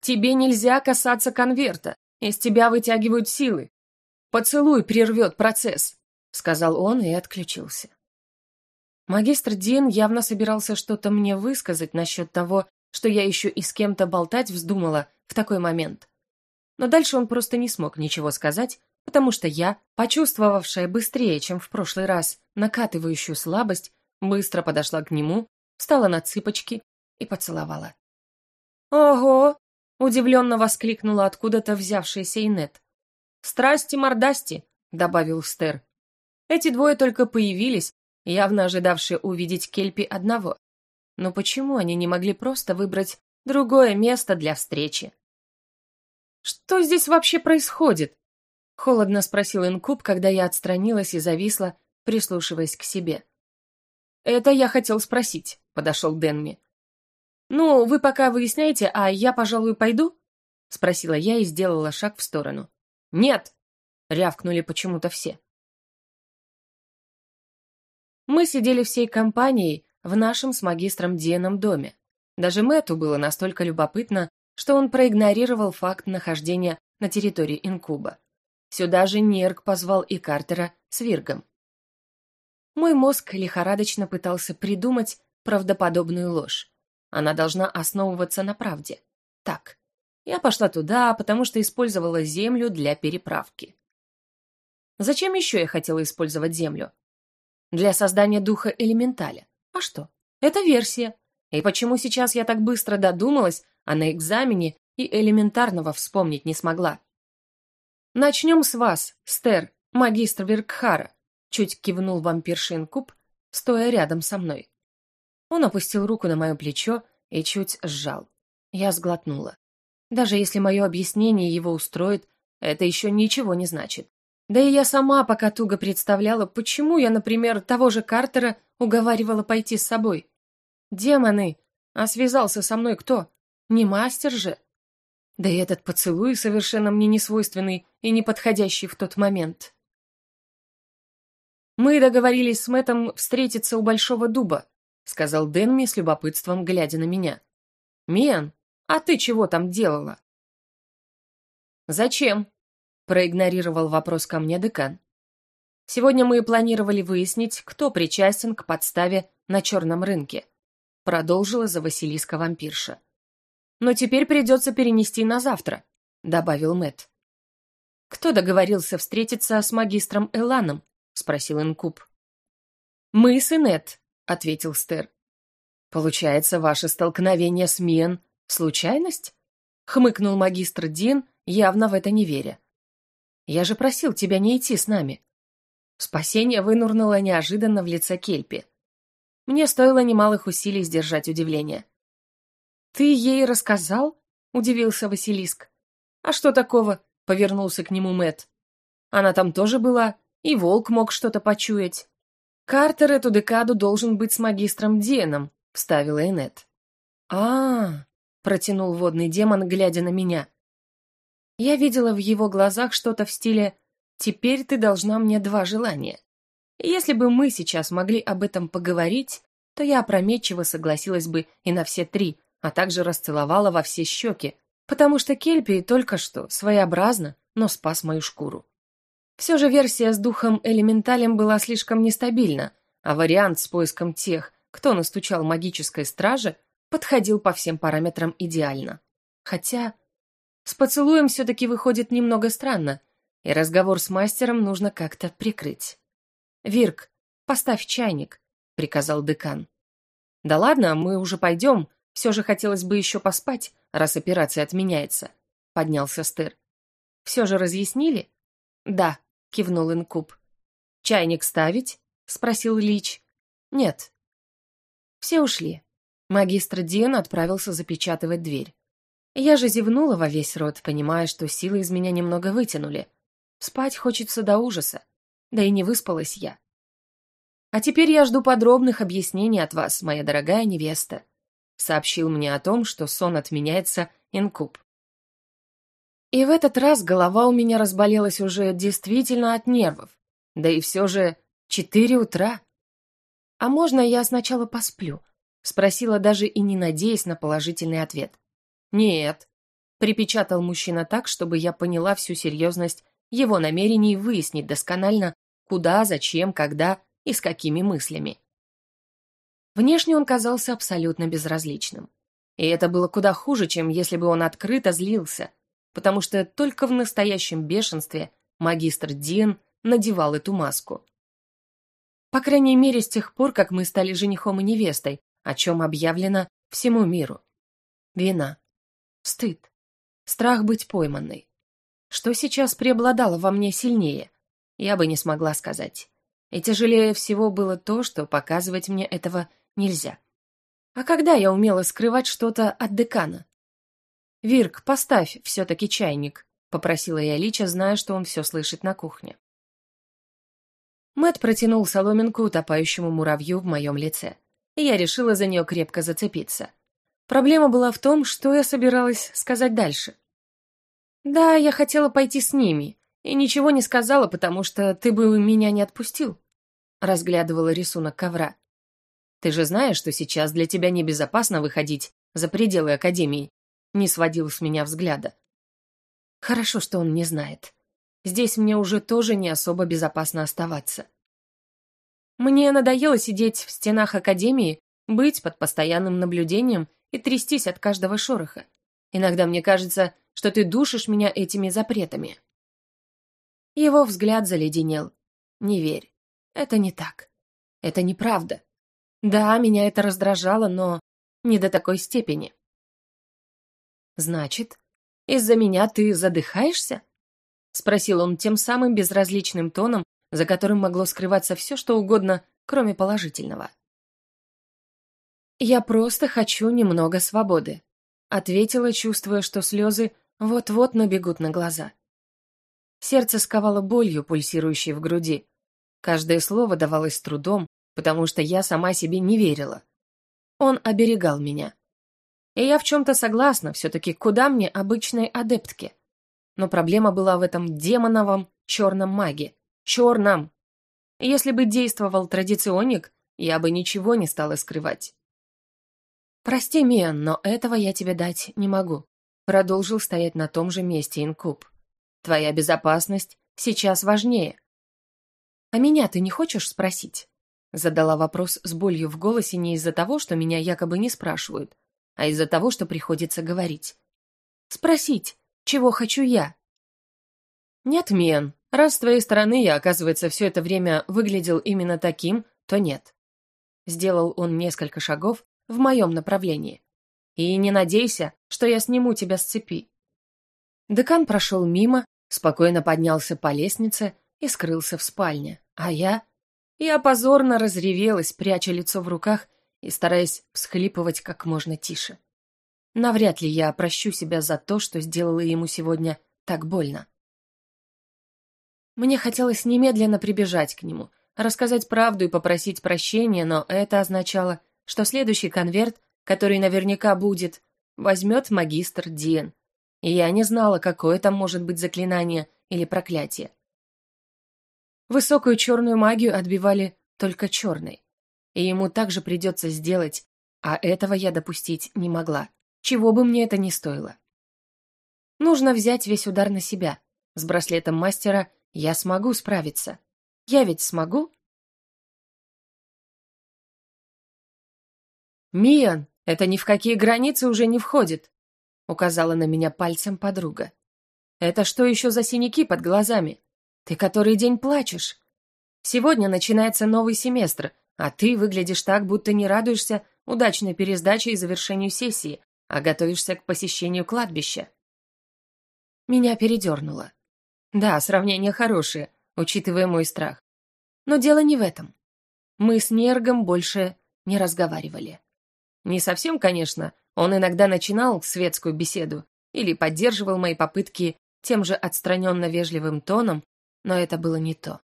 A: «Тебе нельзя касаться конверта. Из тебя вытягивают силы. Поцелуй прервет процесс», — сказал он и отключился. Магистр Дин явно собирался что-то мне высказать насчет того, что я еще и с кем-то болтать вздумала в такой момент. Но дальше он просто не смог ничего сказать, потому что я, почувствовавшая быстрее, чем в прошлый раз, накатывающую слабость, быстро подошла к нему, встала на цыпочки и поцеловала. «Ого!» — удивленно воскликнула откуда-то взявшаяся Инет. «Страсти-мордасти!» — добавил Стер. Эти двое только появились, явно ожидавшие увидеть Кельпи одного. Но почему они не могли просто выбрать другое место для встречи? «Что здесь вообще происходит?» Холодно спросил Инкуб, когда я отстранилась и зависла, прислушиваясь к себе. «Это я хотел спросить», — подошел Денми. «Ну, вы пока выясняйте, а я, пожалуй, пойду?» — спросила я и сделала шаг в сторону. «Нет!» — рявкнули почему-то все. Мы сидели всей компанией в нашем с магистром Дианом доме. Даже Мэтту было настолько любопытно, что он проигнорировал факт нахождения на территории Инкуба. Сюда же Нерк позвал и Картера с Виргом. Мой мозг лихорадочно пытался придумать правдоподобную ложь. Она должна основываться на правде. Так, я пошла туда, потому что использовала землю для переправки. Зачем еще я хотела использовать землю? Для создания духа элементаля. А что? Это версия. И почему сейчас я так быстро додумалась, а на экзамене и элементарного вспомнить не смогла? «Начнем с вас, Стер, магистр Веркхара», чуть кивнул вампиршин куб, стоя рядом со мной. Он опустил руку на мое плечо и чуть сжал. Я сглотнула. Даже если мое объяснение его устроит, это еще ничего не значит. Да и я сама пока туго представляла, почему я, например, того же Картера уговаривала пойти с собой. Демоны! А связался со мной кто? Не мастер же? Да и этот поцелуй совершенно мне не свойственный и не подходящий в тот момент. «Мы договорились с Мэттом встретиться у Большого Дуба», сказал Дэнми с любопытством, глядя на меня. «Миан, а ты чего там делала?» «Зачем?» Проигнорировал вопрос ко мне декан. «Сегодня мы планировали выяснить, кто причастен к подставе на черном рынке. продолжила за Василиска вампирша. Но теперь придется перенести на завтра, добавил Мэт. Кто договорился встретиться с магистром Эланом? спросил Инкуб. Мы с Инет, ответил Стер. Получается, ваше столкновение с Миен — случайность? Хмыкнул магистр Дин, явно в это не веря. Я же просил тебя не идти с нами. Спасение вынурнуло неожиданно в лице Кельпи. Мне стоило немалых усилий сдержать удивление. «Ты ей рассказал?» — удивился Василиск. «А что такого?» — повернулся к нему Мэт. «Она там тоже была, и волк мог что-то почуять». «Картер эту декаду должен быть с магистром Диеном», — вставила Энет. а, -а, -а протянул водный демон, глядя на меня. Я видела в его глазах что-то в стиле «Теперь ты должна мне два желания». Если бы мы сейчас могли об этом поговорить, то я опрометчиво согласилась бы и на все три, а также расцеловала во все щеки, потому что Кельпи только что, своеобразно, но спас мою шкуру. Все же версия с духом элементалем была слишком нестабильна, а вариант с поиском тех, кто настучал магической страже, подходил по всем параметрам идеально. Хотя с поцелуем все-таки выходит немного странно, и разговор с мастером нужно как-то прикрыть. «Вирк, поставь чайник», — приказал декан. «Да ладно, мы уже пойдем. Все же хотелось бы еще поспать, раз операция отменяется», — поднялся Стер. «Все же разъяснили?» «Да», — кивнул Инкуб. «Чайник ставить?» — спросил Лич. «Нет». Все ушли. Магистр Дион отправился запечатывать дверь. Я же зевнула во весь рот, понимая, что силы из меня немного вытянули. Спать хочется до ужаса да и не выспалась я. А теперь я жду подробных объяснений от вас, моя дорогая невеста, сообщил мне о том, что сон отменяется инкуб. И в этот раз голова у меня разболелась уже действительно от нервов. Да и все же четыре утра. А можно я сначала посплю? Спросила даже и не надеясь на положительный ответ. Нет, припечатал мужчина так, чтобы я поняла всю серьезность его намерений выяснить досконально, куда, зачем, когда и с какими мыслями. Внешне он казался абсолютно безразличным. И это было куда хуже, чем если бы он открыто злился, потому что только в настоящем бешенстве магистр Дин надевал эту маску. По крайней мере, с тех пор, как мы стали женихом и невестой, о чем объявлено всему миру. Вина. Стыд. Страх быть пойманной. Что сейчас преобладало во мне сильнее? Я бы не смогла сказать. И тяжелее всего было то, что показывать мне этого нельзя. А когда я умела скрывать что-то от декана? «Вирк, поставь все-таки чайник», — попросила я Лича, зная, что он все слышит на кухне. Мэт протянул соломинку утопающему муравью в моем лице, и я решила за нее крепко зацепиться. Проблема была в том, что я собиралась сказать дальше. «Да, я хотела пойти с ними, и ничего не сказала, потому что ты бы меня не отпустил», разглядывала рисунок ковра. «Ты же знаешь, что сейчас для тебя небезопасно выходить за пределы Академии», не сводил с меня взгляда. «Хорошо, что он не знает. Здесь мне уже тоже не особо безопасно оставаться». Мне надоело сидеть в стенах Академии, быть под постоянным наблюдением и трястись от каждого шороха. Иногда мне кажется, что ты душишь меня этими запретами». Его взгляд заледенел. «Не верь. Это не так. Это неправда. Да, меня это раздражало, но не до такой степени». «Значит, из-за меня ты задыхаешься?» — спросил он тем самым безразличным тоном, за которым могло скрываться все, что угодно, кроме положительного. «Я просто хочу немного свободы», — ответила, чувствуя, что слезы вот-вот набегут на глаза. Сердце сковало болью, пульсирующей в груди. Каждое слово давалось с трудом, потому что я сама себе не верила. Он оберегал меня. И я в чем-то согласна, все-таки куда мне обычной адептке? Но проблема была в этом демоновом черном маге. Черном! Если бы действовал традиционник, я бы ничего не стала скрывать. «Прости, Миан, но этого я тебе дать не могу. Продолжил стоять на том же месте инкуб. «Твоя безопасность сейчас важнее». «А меня ты не хочешь спросить?» Задала вопрос с болью в голосе не из-за того, что меня якобы не спрашивают, а из-за того, что приходится говорить. Спросить, чего хочу я? Нет, Мен, раз с твоей стороны я, оказывается, все это время выглядел именно таким, то нет. Сделал он несколько шагов в моем направлении. И не надейся, что я сниму тебя с цепи. Декан прошел мимо, спокойно поднялся по лестнице и скрылся в спальне, а я... Я позорно разревелась, пряча лицо в руках и стараясь всхлипывать как можно тише. Навряд ли я прощу себя за то, что сделала ему сегодня так больно. Мне хотелось немедленно прибежать к нему, рассказать правду и попросить прощения, но это означало, что следующий конверт, который наверняка будет, возьмет магистр Диен. И я не знала, какое там может быть заклинание или проклятие. Высокую черную магию отбивали только черной. И ему также придется сделать, а этого я допустить не могла, чего бы мне это ни стоило. Нужно взять весь удар на себя. С браслетом мастера я смогу справиться. Я ведь смогу? «Миан, это ни в какие границы уже не входит», — указала на меня пальцем подруга. «Это что еще за синяки под глазами? Ты который день плачешь? Сегодня начинается новый семестр, а ты выглядишь так, будто не радуешься удачной пересдаче и завершению сессии, а готовишься к посещению кладбища». Меня передернуло. Да, сравнение хорошее, учитывая мой страх. Но дело не в этом. Мы с Нергом больше не разговаривали. Не совсем, конечно, он иногда начинал светскую беседу или поддерживал мои попытки тем же отстраненно вежливым тоном, но это было не то.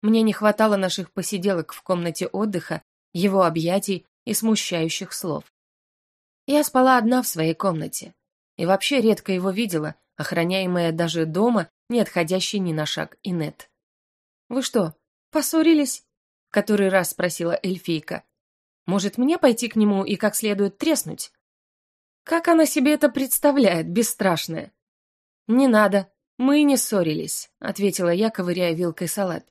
A: Мне не хватало наших посиделок в комнате отдыха, его объятий и смущающих слов. Я спала одна в своей комнате и вообще редко его видела, охраняемая даже дома, не отходящей ни на шаг Инет. «Вы что, поссорились?» — который раз спросила эльфийка. «Может, мне пойти к нему и как следует треснуть?» Как она себе это представляет, бесстрашная? «Не надо, мы не ссорились», — ответила я, ковыряя вилкой салат.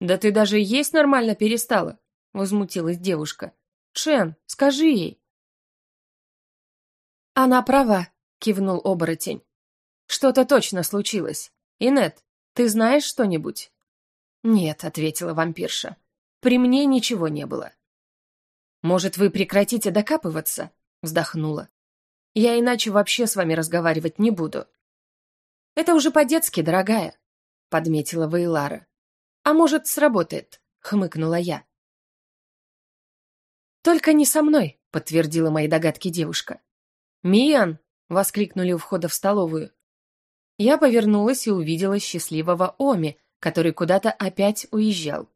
A: «Да ты даже есть нормально перестала», — возмутилась девушка. «Чен, скажи ей». «Она права», — кивнул оборотень. «Что-то точно случилось. Инет, ты знаешь что-нибудь?» «Нет», — ответила вампирша. «При мне ничего не было». «Может, вы прекратите докапываться?» — вздохнула. «Я иначе вообще с вами разговаривать не буду». «Это уже по-детски, дорогая», — подметила Вейлара. «А может, сработает?» — хмыкнула я. «Только не со мной», — подтвердила мои догадки девушка. «Миян!» — воскликнули у входа в столовую. Я повернулась и увидела счастливого Оми, который куда-то опять уезжал.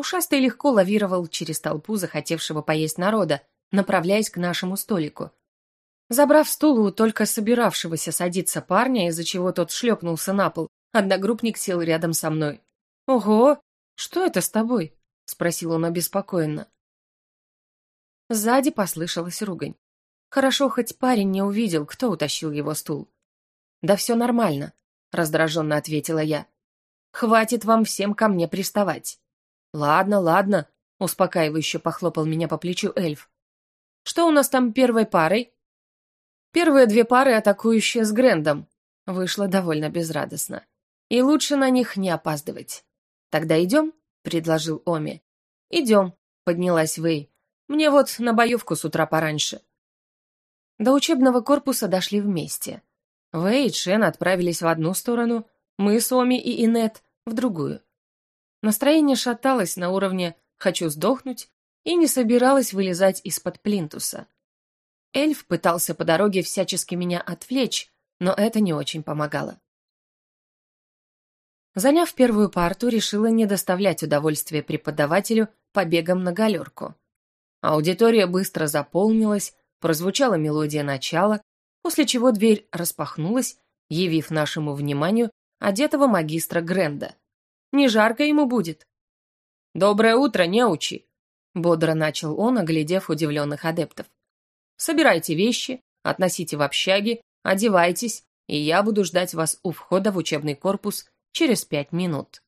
A: Ушастый легко лавировал через толпу захотевшего поесть народа, направляясь к нашему столику. Забрав стул у только собиравшегося садиться парня, из-за чего тот шлепнулся на пол, одногруппник сел рядом со мной. «Ого! Что это с тобой?» — спросил он обеспокоенно. Сзади послышалась ругань. Хорошо, хоть парень не увидел, кто утащил его стул. «Да все нормально», — раздраженно ответила я. «Хватит вам всем ко мне приставать». «Ладно, ладно», — успокаивающе похлопал меня по плечу эльф. «Что у нас там первой парой?» Первые две пары, атакующие с Грендом. Вышло довольно безрадостно. И лучше на них не опаздывать. «Тогда идем?» — предложил Оми. «Идем», — поднялась Вэй. «Мне вот на боевку с утра пораньше». До учебного корпуса дошли вместе. Вэй и Чен отправились в одну сторону, мы с Оми и Инет — в другую. Настроение шаталось на уровне «хочу сдохнуть» и не собиралась вылезать из-под плинтуса. Эльф пытался по дороге всячески меня отвлечь, но это не очень помогало. Заняв первую парту, решила не доставлять удовольствия преподавателю побегом на галерку. Аудитория быстро заполнилась, прозвучала мелодия начала, после чего дверь распахнулась, явив нашему вниманию одетого магистра Гренда. Не жарко ему будет. «Доброе утро, неучи!» — бодро начал он, оглядев удивленных адептов. «Собирайте вещи, относите в общаги, одевайтесь, и я буду ждать вас у входа в учебный корпус через пять минут».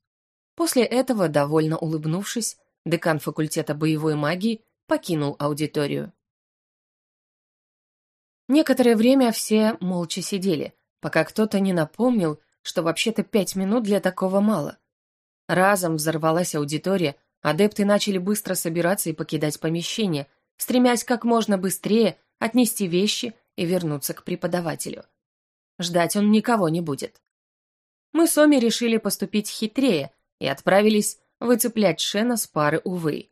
A: После этого, довольно улыбнувшись, декан факультета боевой магии, покинул аудиторию. Некоторое время все молча сидели, пока кто-то не напомнил, что вообще-то пять минут для такого мало. Разом взорвалась аудитория, адепты начали быстро собираться и покидать помещение, стремясь как можно быстрее отнести вещи и вернуться к преподавателю. Ждать он никого не будет. Мы с Оми решили поступить хитрее и отправились выцеплять Шена с пары увы.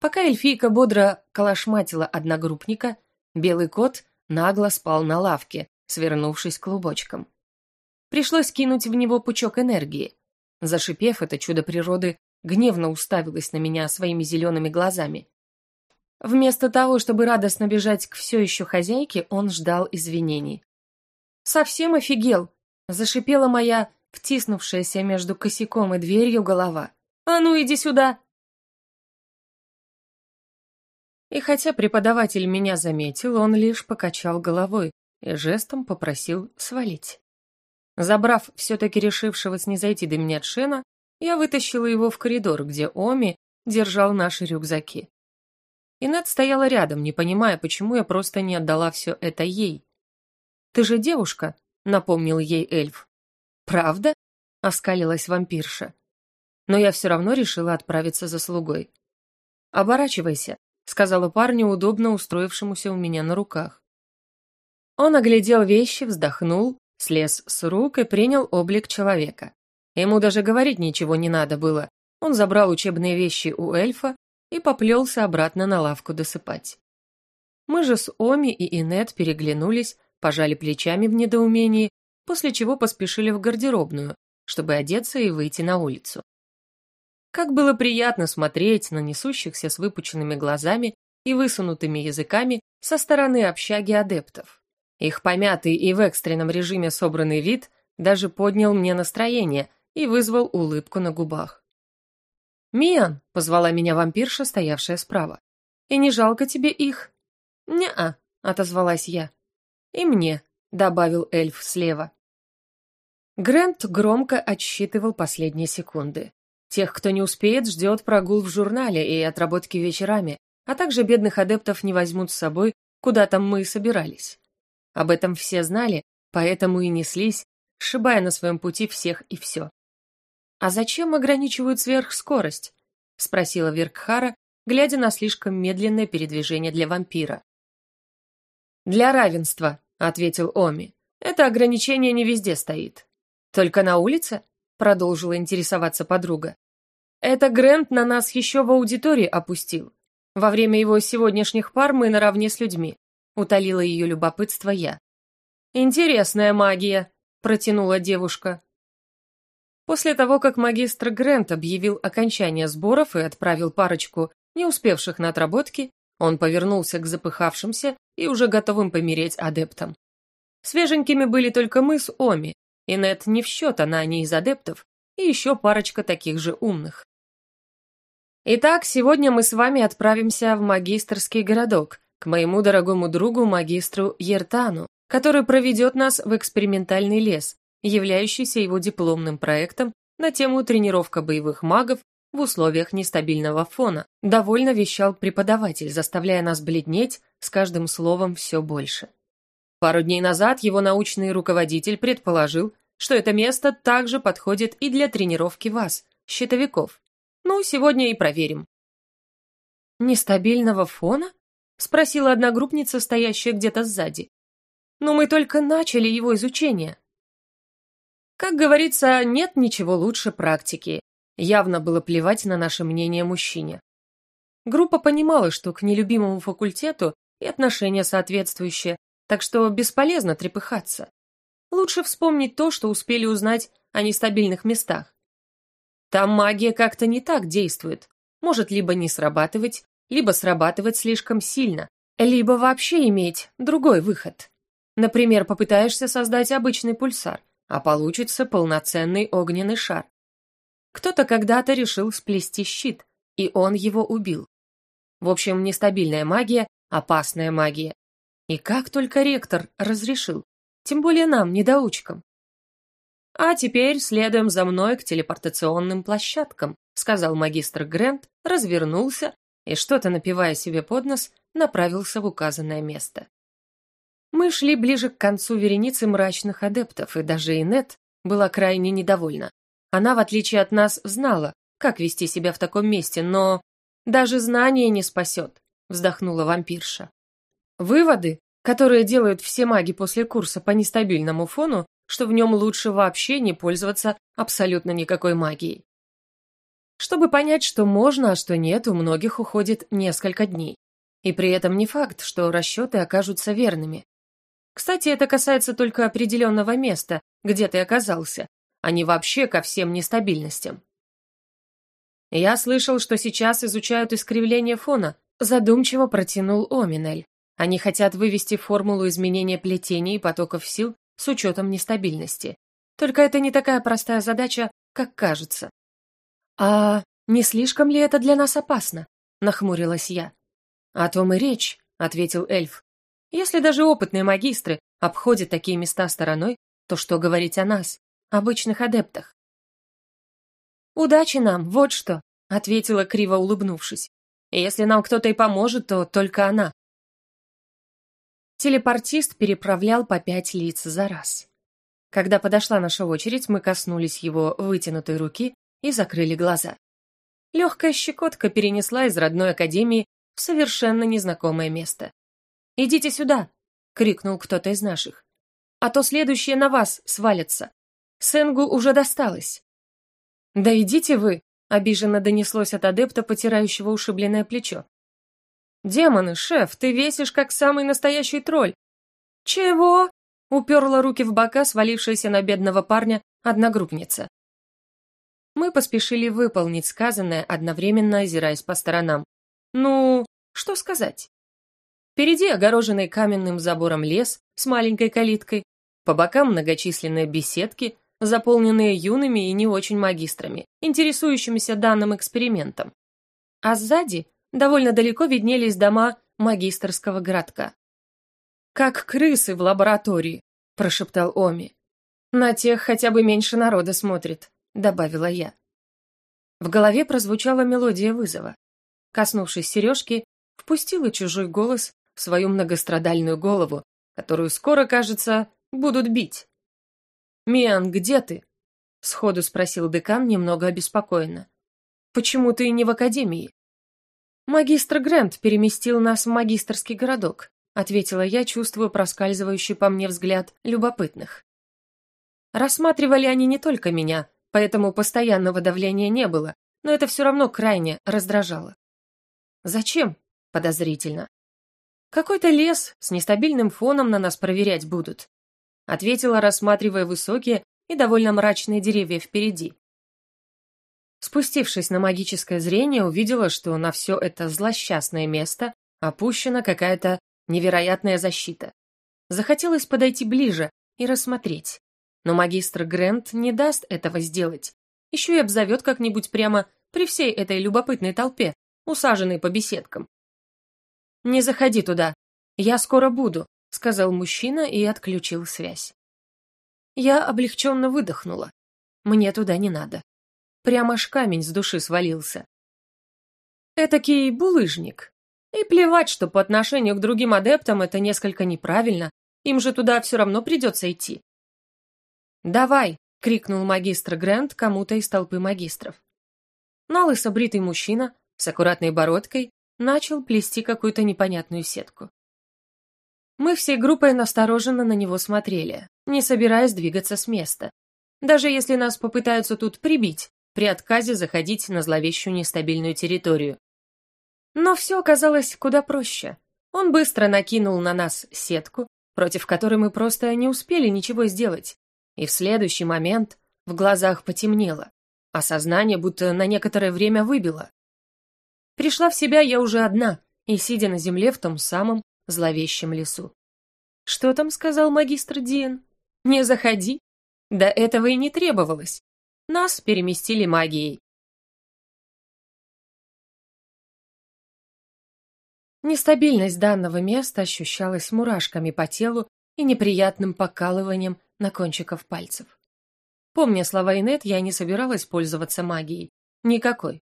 A: Пока эльфийка бодро калашматила одногруппника, белый кот нагло спал на лавке, свернувшись клубочком. Пришлось кинуть в него пучок энергии. Зашипев, это чудо природы гневно уставилось на меня своими зелеными глазами. Вместо того, чтобы радостно бежать к все еще хозяйке, он ждал извинений. «Совсем офигел!» — зашипела моя, втиснувшаяся между косяком и дверью голова. «А ну, иди сюда!» И хотя преподаватель меня заметил, он лишь покачал головой и жестом попросил свалить. Забрав все-таки решившего снизойти до меня Тшена, я вытащила его в коридор, где Оми держал наши рюкзаки. Инет стояла рядом, не понимая, почему я просто не отдала все это ей. «Ты же девушка», — напомнил ей эльф. «Правда?» — оскалилась вампирша. Но я все равно решила отправиться за слугой. «Оборачивайся», — сказала парню, удобно устроившемуся у меня на руках. Он оглядел вещи, вздохнул, слез с рук и принял облик человека. Ему даже говорить ничего не надо было. Он забрал учебные вещи у эльфа и поплелся обратно на лавку досыпать. Мы же с Оми и Инет переглянулись, пожали плечами в недоумении, после чего поспешили в гардеробную, чтобы одеться и выйти на улицу. Как было приятно смотреть на несущихся с выпученными глазами и высунутыми языками со стороны общаги адептов. Их помятый и в экстренном режиме собранный вид даже поднял мне настроение и вызвал улыбку на губах. «Миан!» — позвала меня вампирша, стоявшая справа. «И не жалко тебе их?» «Не-а», — отозвалась я. «И мне», — добавил эльф слева. Грент громко отсчитывал последние секунды. Тех, кто не успеет, ждет прогул в журнале и отработки вечерами, а также бедных адептов не возьмут с собой, куда там мы и собирались. Об этом все знали, поэтому и неслись, сшибая на своем пути всех и все. «А зачем ограничивают сверхскорость?» — спросила Веркхара, глядя на слишком медленное передвижение для вампира. «Для равенства», — ответил Оми. «Это ограничение не везде стоит». «Только на улице?» — продолжила интересоваться подруга. «Это Грент на нас еще в аудитории опустил. Во время его сегодняшних пар мы наравне с людьми утолила ее любопытство я. «Интересная магия», — протянула девушка. После того, как магистр Грент объявил окончание сборов и отправил парочку, не успевших на отработки, он повернулся к запыхавшимся и уже готовым помереть адептам. Свеженькими были только мы с Оми, и Нет не в счет, она не из адептов, и еще парочка таких же умных. Итак, сегодня мы с вами отправимся в магистрский городок, к моему дорогому другу магистру Ертану, который проведет нас в экспериментальный лес, являющийся его дипломным проектом на тему тренировка боевых магов в условиях нестабильного фона, довольно вещал преподаватель, заставляя нас бледнеть с каждым словом все больше. Пару дней назад его научный руководитель предположил, что это место также подходит и для тренировки вас, щитовиков. Ну, сегодня и проверим. Нестабильного фона? — спросила одногруппница, стоящая где-то сзади. «Но мы только начали его изучение». Как говорится, нет ничего лучше практики. Явно было плевать на наше мнение мужчине. Группа понимала, что к нелюбимому факультету и отношения соответствующие, так что бесполезно трепыхаться. Лучше вспомнить то, что успели узнать о нестабильных местах. Там магия как-то не так действует, может либо не срабатывать, либо срабатывать слишком сильно, либо вообще иметь другой выход. Например, попытаешься создать обычный пульсар, а получится полноценный огненный шар. Кто-то когда-то решил сплести щит, и он его убил. В общем, нестабильная магия – опасная магия. И как только ректор разрешил, тем более нам, недоучкам. «А теперь следуем за мной к телепортационным площадкам», сказал магистр Грент, развернулся и, что-то напивая себе под нос, направился в указанное место. Мы шли ближе к концу вереницы мрачных адептов, и даже Инет была крайне недовольна. Она, в отличие от нас, знала, как вести себя в таком месте, но даже знание не спасет, вздохнула вампирша. Выводы, которые делают все маги после курса по нестабильному фону, что в нем лучше вообще не пользоваться абсолютно никакой магией. Чтобы понять, что можно, а что нет, у многих уходит несколько дней. И при этом не факт, что расчеты окажутся верными. Кстати, это касается только определенного места, где ты оказался, а не вообще ко всем нестабильностям. Я слышал, что сейчас изучают искривление фона, задумчиво протянул Оминель. Они хотят вывести формулу изменения плетений и потоков сил с учетом нестабильности. Только это не такая простая задача, как кажется. «А не слишком ли это для нас опасно?» — нахмурилась я. «О том и речь», — ответил эльф. «Если даже опытные магистры обходят такие места стороной, то что говорить о нас, обычных адептах?» «Удачи нам, вот что», — ответила, криво улыбнувшись. «Если нам кто-то и поможет, то только она». Телепортист переправлял по пять лиц за раз. Когда подошла наша очередь, мы коснулись его вытянутой руки и закрыли глаза. Легкая щекотка перенесла из родной академии в совершенно незнакомое место. «Идите сюда!» — крикнул кто-то из наших. «А то следующее на вас свалится. Сенгу уже досталось». «Да идите вы!» — обиженно донеслось от адепта, потирающего ушибленное плечо. «Демоны, шеф, ты весишь, как самый настоящий тролль!» «Чего?» — уперла руки в бока свалившаяся на бедного парня одногруппница. Мы поспешили выполнить сказанное, одновременно озираясь по сторонам. Ну, что сказать? Впереди огороженный каменным забором лес с маленькой калиткой, по бокам многочисленные беседки, заполненные юными и не очень магистрами, интересующимися данным экспериментом. А сзади довольно далеко виднелись дома магистрского городка. «Как крысы в лаборатории», — прошептал Оми. «На тех хотя бы меньше народа смотрит», — добавила я. В голове прозвучала мелодия вызова. Коснувшись сережки, впустила чужой голос в свою многострадальную голову, которую скоро, кажется, будут бить. «Миан, где ты?» — сходу спросил декан немного обеспокоенно. «Почему ты не в академии?» «Магистр Грэнд переместил нас в магистрский городок», ответила я, чувствуя проскальзывающий по мне взгляд любопытных. Рассматривали они не только меня, поэтому постоянного давления не было, но это все равно крайне раздражало. «Зачем?» — подозрительно. «Какой-то лес с нестабильным фоном на нас проверять будут», ответила, рассматривая высокие и довольно мрачные деревья впереди. Спустившись на магическое зрение, увидела, что на все это злосчастное место опущена какая-то невероятная защита. Захотелось подойти ближе и рассмотреть. Но магистр Грент не даст этого сделать. Еще и обзовет как-нибудь прямо при всей этой любопытной толпе, усаженной по беседкам. «Не заходи туда. Я скоро буду», — сказал мужчина и отключил связь. Я облегченно выдохнула. Мне туда не надо. Прямо аж камень с души свалился. Этакий булыжник. И плевать, что по отношению к другим адептам это несколько неправильно, им же туда все равно придется идти. «Давай!» — крикнул магистр Грэнд кому-то из толпы магистров. Налысо бритый мужчина с аккуратной бородкой начал плести какую-то непонятную сетку. Мы всей группой настороженно на него смотрели, не собираясь двигаться с места. Даже если нас попытаются тут прибить, при отказе заходить на зловещую нестабильную территорию. Но все оказалось куда проще. Он быстро накинул на нас сетку, против которой мы просто не успели ничего сделать. И в следующий момент в глазах потемнело, а сознание будто на некоторое время выбило. Пришла в себя я уже одна и сидя на земле в том самом зловещем лесу. «Что там?» — сказал магистр Диен. «Не заходи». Да этого и не требовалось. Нас переместили магией. Нестабильность данного места ощущалась мурашками по телу и неприятным покалыванием на кончиках пальцев. Помня слова Инет, я не собиралась пользоваться магией. Никакой.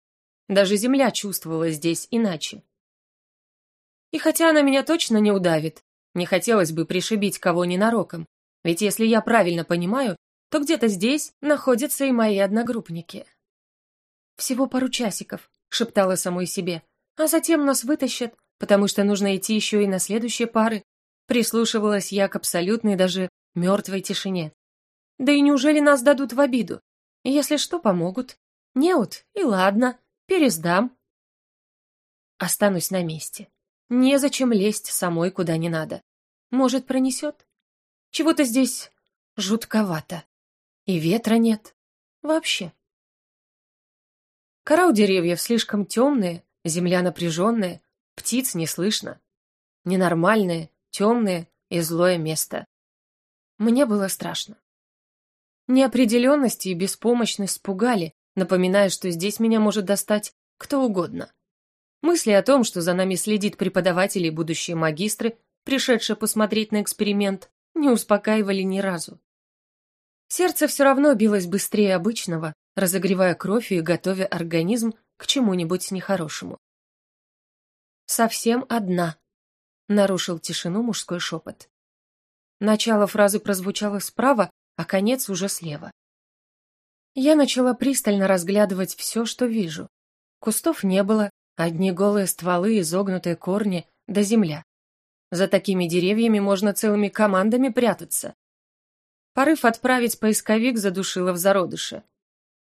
A: Даже земля чувствовала здесь иначе. И хотя она меня точно не удавит, не хотелось бы пришибить кого ненароком, ведь если я правильно понимаю, то где-то здесь находятся и мои одногруппники. «Всего пару часиков», — шептала самой себе, «а затем нас вытащат, потому что нужно идти еще и на следующие пары». Прислушивалась я к абсолютной даже мертвой тишине. Да и неужели нас дадут в обиду? Если что, помогут. Неут, и ладно, пересдам. Останусь на месте. Незачем лезть самой куда не надо. Может, пронесет? Чего-то здесь жутковато. И ветра нет. Вообще. Кора у деревьев слишком темная, земля напряженная, птиц не слышно. Ненормальное, темное и злое место. Мне было страшно. Неопределенность и беспомощность пугали, напоминая, что здесь меня может достать кто угодно. Мысли о том, что за нами следит преподаватель и будущие магистры, пришедшие посмотреть на эксперимент, не успокаивали ни разу. Сердце все равно билось быстрее обычного, разогревая кровь и готовя организм к чему-нибудь нехорошему. «Совсем одна», — нарушил тишину мужской шепот. Начало фразы прозвучало справа, а конец уже слева. Я начала пристально разглядывать все, что вижу. Кустов не было, Одни голые стволы, изогнутые корни, да земля. За такими деревьями можно целыми командами прятаться. Порыв отправить поисковик задушило в зародыше.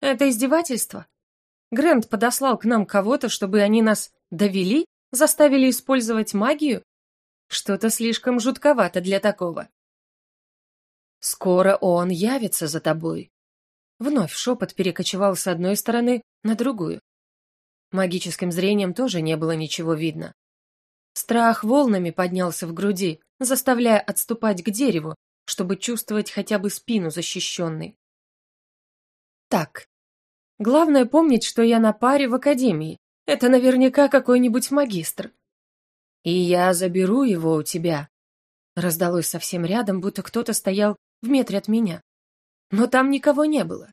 A: Это издевательство? Грэнд подослал к нам кого-то, чтобы они нас довели, заставили использовать магию? Что-то слишком жутковато для такого. Скоро он явится за тобой. Вновь шепот перекочевал с одной стороны на другую. Магическим зрением тоже не было ничего видно. Страх волнами поднялся в груди, заставляя отступать к дереву, чтобы чувствовать хотя бы спину защищенной. Так, главное помнить, что я на паре в академии. Это наверняка какой-нибудь магистр. И я заберу его у тебя. Раздалось совсем рядом, будто кто-то стоял в метре от меня. Но там никого не было.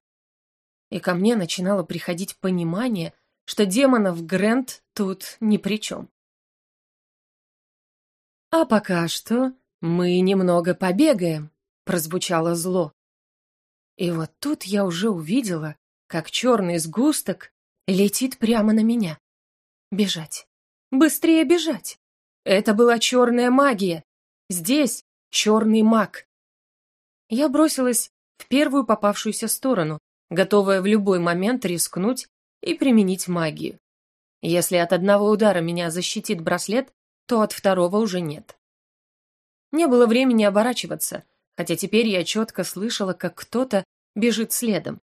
A: И ко мне начинало приходить понимание, что демонов Грэнд тут ни при чем. «А пока что мы немного побегаем», — прозвучало зло. И вот тут я уже увидела, как черный сгусток летит прямо на меня. Бежать. Быстрее бежать. Это была черная магия. Здесь черный маг. Я бросилась в первую попавшуюся сторону, готовая в любой момент рискнуть и применить магию. Если от одного удара меня защитит браслет, то от второго уже нет. Не было времени оборачиваться, хотя теперь я четко слышала, как кто-то бежит следом.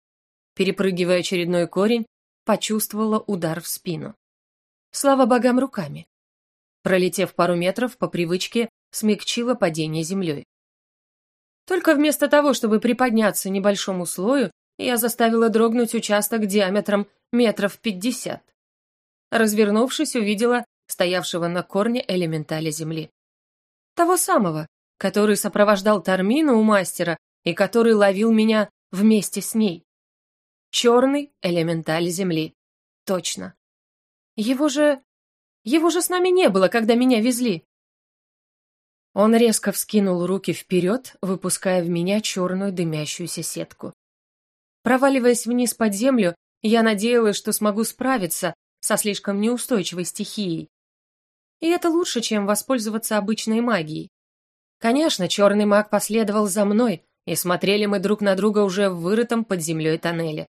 A: Перепрыгивая очередной корень, почувствовала удар в спину. Слава богам руками. Пролетев пару метров, по привычке смягчила падение землей. Только вместо того, чтобы приподняться небольшому слою, я заставила дрогнуть участок диаметром метров пятьдесят. Развернувшись, увидела стоявшего на корне элементаля земли. Того самого, который сопровождал Тармину у мастера и который ловил меня вместе с ней. Черный элементаль земли. Точно. Его же... Его же с нами не было, когда меня везли. Он резко вскинул руки вперед, выпуская в меня черную дымящуюся сетку. Проваливаясь вниз под землю, я надеялась, что смогу справиться со слишком неустойчивой стихией. И это лучше, чем воспользоваться обычной магией. Конечно, черный маг последовал за мной, и смотрели мы друг на друга уже в вырытом под землей тоннеле.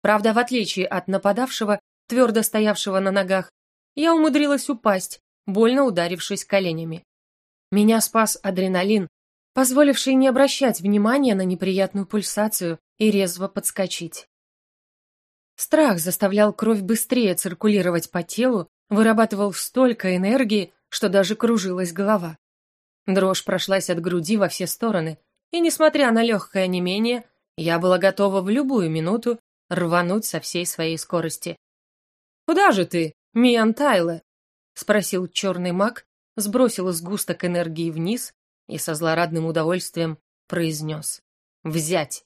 A: Правда, в отличие от нападавшего, твердо стоявшего на ногах, я умудрилась упасть, больно ударившись коленями. Меня спас адреналин, позволивший не обращать внимания на неприятную пульсацию и резво подскочить. Страх заставлял кровь быстрее циркулировать по телу, вырабатывал столько энергии, что даже кружилась голова. Дрожь прошлась от груди во все стороны, и, несмотря на легкое онемение, я была готова в любую минуту рвануть со всей своей скорости. «Куда же ты, Миан Тайле?» — спросил черный маг, сбросил сгусток энергии вниз и со злорадным удовольствием произнес. «Взять!»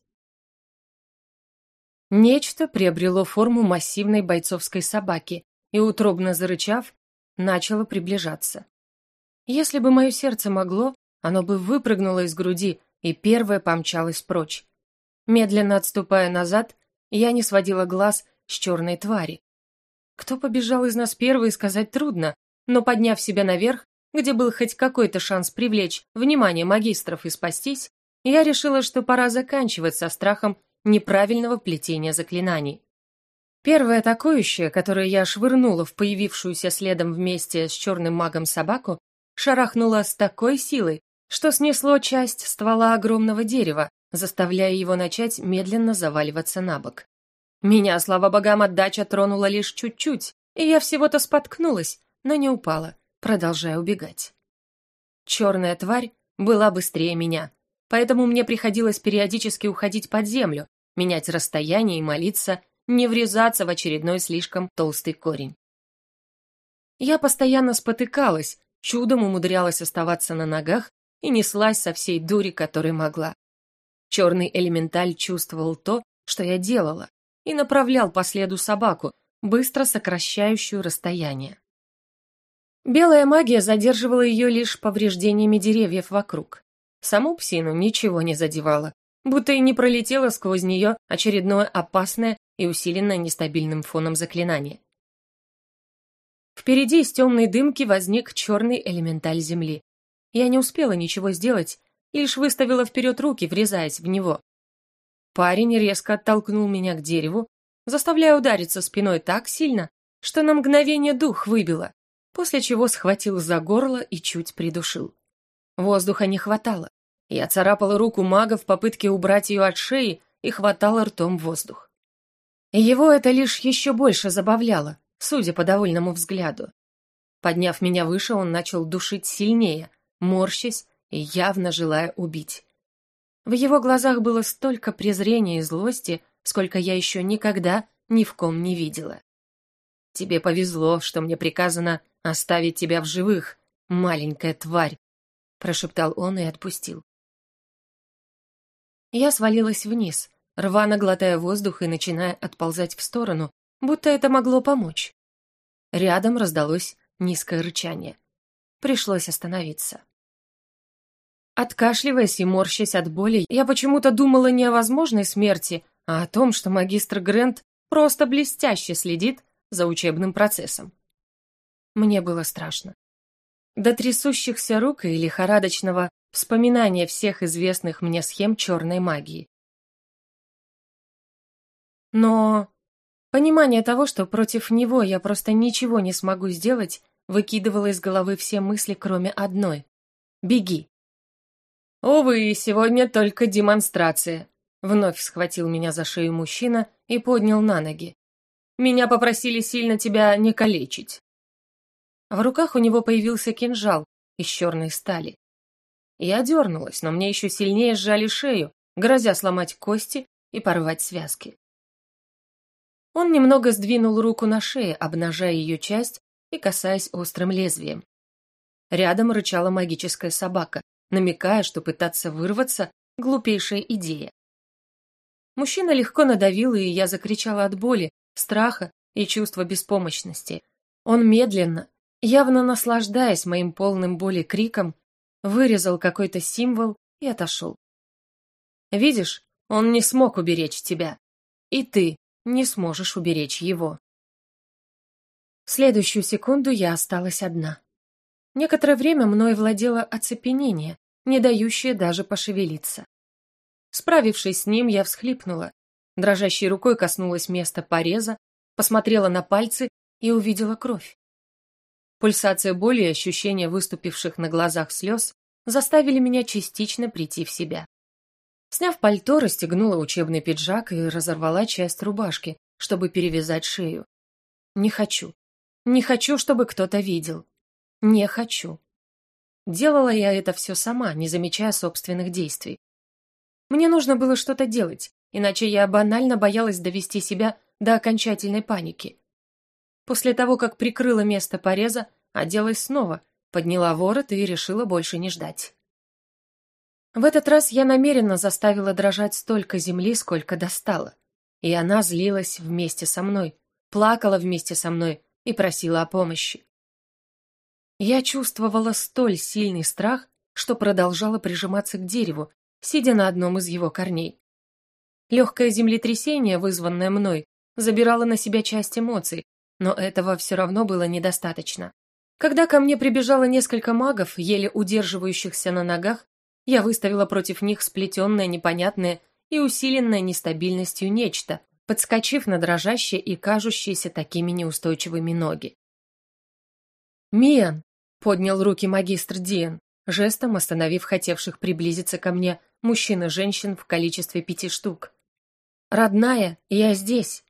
A: Нечто приобрело форму массивной бойцовской собаки и, утробно зарычав, начало приближаться. Если бы мое сердце могло, оно бы выпрыгнуло из груди и первое помчалось прочь. Медленно отступая назад, я не сводила глаз с черной твари. Кто побежал из нас первый, сказать трудно, но подняв себя наверх, где был хоть какой-то шанс привлечь внимание магистров и спастись, я решила, что пора заканчивать со страхом неправильного плетения заклинаний. Первое атакующее, которое я швырнула в появившуюся следом вместе с черным магом собаку, шарахнуло с такой силой, что снесло часть ствола огромного дерева, заставляя его начать медленно заваливаться на бок. Меня, слава богам, отдача тронула лишь чуть-чуть, и я всего-то споткнулась, но не упала, продолжая убегать. Черная тварь была быстрее меня, поэтому мне приходилось периодически уходить под землю, менять расстояние и молиться, не врезаться в очередной слишком толстый корень. Я постоянно спотыкалась, чудом умудрялась оставаться на ногах и неслась со всей дури, которой могла. Черный элементаль чувствовал то, что я делала, и направлял по следу собаку, быстро сокращающую расстояние. Белая магия задерживала ее лишь повреждениями деревьев вокруг. Саму псину ничего не задевало, будто и не пролетело сквозь нее очередное опасное и усиленное нестабильным фоном заклинание. Впереди из темной дымки возник черный элементаль земли. Я не успела ничего сделать, лишь выставила вперед руки, врезаясь в него. Парень резко оттолкнул меня к дереву, заставляя удариться спиной так сильно, что на мгновение дух выбило, после чего схватил за горло и чуть придушил. Воздуха не хватало. Я царапала руку мага в попытке убрать ее от шеи и хватала ртом воздух. Его это лишь еще больше забавляло, судя по довольному взгляду. Подняв меня выше, он начал душить сильнее, морщась и явно желая убить. В его глазах было столько презрения и злости, сколько я еще никогда ни в ком не видела. «Тебе повезло, что мне приказано оставить тебя в живых, маленькая тварь», прошептал он и отпустил. Я свалилась вниз, рвано глотая воздух и начиная отползать в сторону, будто это могло помочь. Рядом раздалось низкое рычание. Пришлось остановиться. Откашливаясь и морщась от боли, я почему-то думала не о возможной смерти, а о том, что магистр Грент просто блестяще следит за учебным процессом. Мне было страшно. До трясущихся рук и лихорадочного вспоминания всех известных мне схем черной магии. Но понимание того, что против него я просто ничего не смогу сделать, выкидывало из головы все мысли, кроме одной. «Беги!» «Увы, сегодня только демонстрация», — вновь схватил меня за шею мужчина и поднял на ноги. «Меня попросили сильно тебя не калечить». В руках у него появился кинжал из черной стали. Я дернулась, но мне еще сильнее сжали шею, грозя сломать кости и порвать связки. Он немного сдвинул руку на шее, обнажая ее часть и касаясь острым лезвием. Рядом рычала магическая собака, намекая, что пытаться вырваться – глупейшая идея. Мужчина легко надавил, и я закричала от боли, страха и чувства беспомощности. Он медленно, явно наслаждаясь моим полным боли криком, вырезал какой-то символ и отошел. «Видишь, он не смог уберечь тебя, и ты не сможешь уберечь его». В следующую секунду я осталась одна. Некоторое время мной владело оцепенение, не дающее даже пошевелиться. Справившись с ним, я всхлипнула, дрожащей рукой коснулась места пореза, посмотрела на пальцы и увидела кровь. Пульсация боли и ощущение выступивших на глазах слез заставили меня частично прийти в себя. Сняв пальто, расстегнула учебный пиджак и разорвала часть рубашки, чтобы перевязать шею. Не хочу. Не хочу, чтобы кто-то видел. Не хочу. Делала я это все сама, не замечая собственных действий. Мне нужно было что-то делать, иначе я банально боялась довести себя до окончательной паники. После того, как прикрыла место пореза, оделась снова, подняла ворот и решила больше не ждать. В этот раз я намеренно заставила дрожать столько земли, сколько достала. и она злилась вместе со мной, плакала вместе со мной и просила о помощи. Я чувствовала столь сильный страх, что продолжала прижиматься к дереву, сидя на одном из его корней. Легкое землетрясение, вызванное мной, забирало на себя часть эмоций, но этого все равно было недостаточно. Когда ко мне прибежало несколько магов, еле удерживающихся на ногах, я выставила против них сплетенное, непонятное и усиленное нестабильностью нечто, подскочив на дрожащие и кажущиеся такими неустойчивыми ноги. «Миан!» — поднял руки магистр Диен, жестом остановив хотевших приблизиться ко мне мужчин и женщин в количестве пяти штук. «Родная, я здесь!»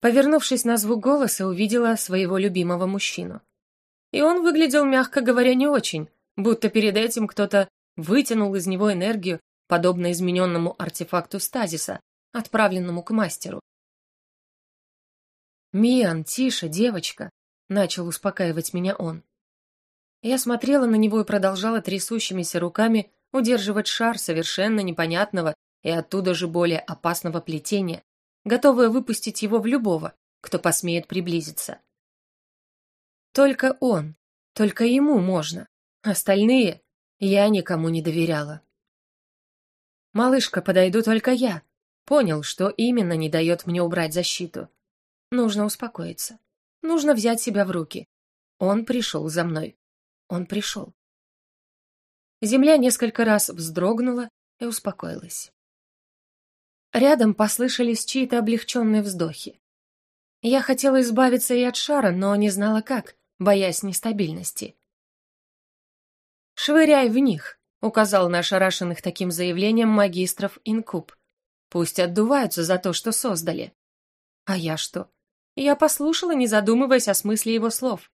A: Повернувшись на звук голоса, увидела своего любимого мужчину. И он выглядел, мягко говоря, не очень, будто перед этим кто-то вытянул из него энергию, подобно измененному артефакту стазиса, отправленному к мастеру. «Миан, тише, девочка!» — начал успокаивать меня он. Я смотрела на него и продолжала трясущимися руками удерживать шар совершенно непонятного и оттуда же более опасного плетения, готовая выпустить его в любого, кто посмеет приблизиться. Только он, только ему можно. Остальные я никому не доверяла. «Малышка, подойду только я», Понял, что именно не дает мне убрать защиту. Нужно успокоиться. Нужно взять себя в руки. Он пришел за мной. Он пришел. Земля несколько раз вздрогнула и успокоилась. Рядом послышались чьи-то облегченные вздохи. Я хотела избавиться и от шара, но не знала как, боясь нестабильности. «Швыряй в них», — указал на ошарашенных таким заявлением магистров Инкуб. Пусть отдуваются за то, что создали. А я что? Я послушала, не задумываясь о смысле его слов.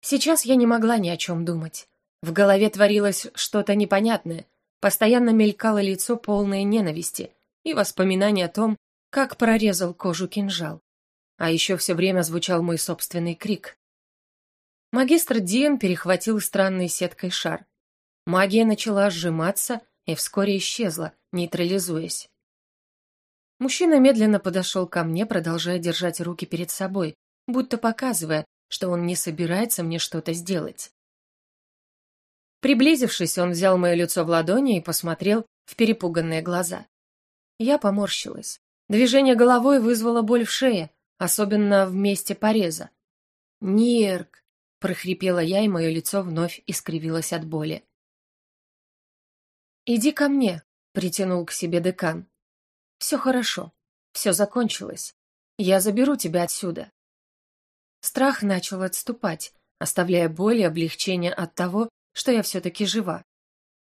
A: Сейчас я не могла ни о чем думать. В голове творилось что-то непонятное, постоянно мелькало лицо полное ненависти и воспоминания о том, как прорезал кожу кинжал. А еще все время звучал мой собственный крик. Магистр Диен перехватил странной сеткой шар. Магия начала сжиматься и вскоре исчезла, нейтрализуясь. Мужчина медленно подошел ко мне, продолжая держать руки перед собой, будто показывая, что он не собирается мне что-то сделать. Приблизившись, он взял мое лицо в ладони и посмотрел в перепуганные глаза. Я поморщилась. Движение головой вызвало боль в шее, особенно в месте пореза. «Нирк!» — прохрипела я, и мое лицо вновь искривилось от боли. «Иди ко мне», притянул к себе декан. «Все хорошо. Все закончилось. Я заберу тебя отсюда». Страх начал отступать, оставляя боль и облегчение от того, что я все-таки жива.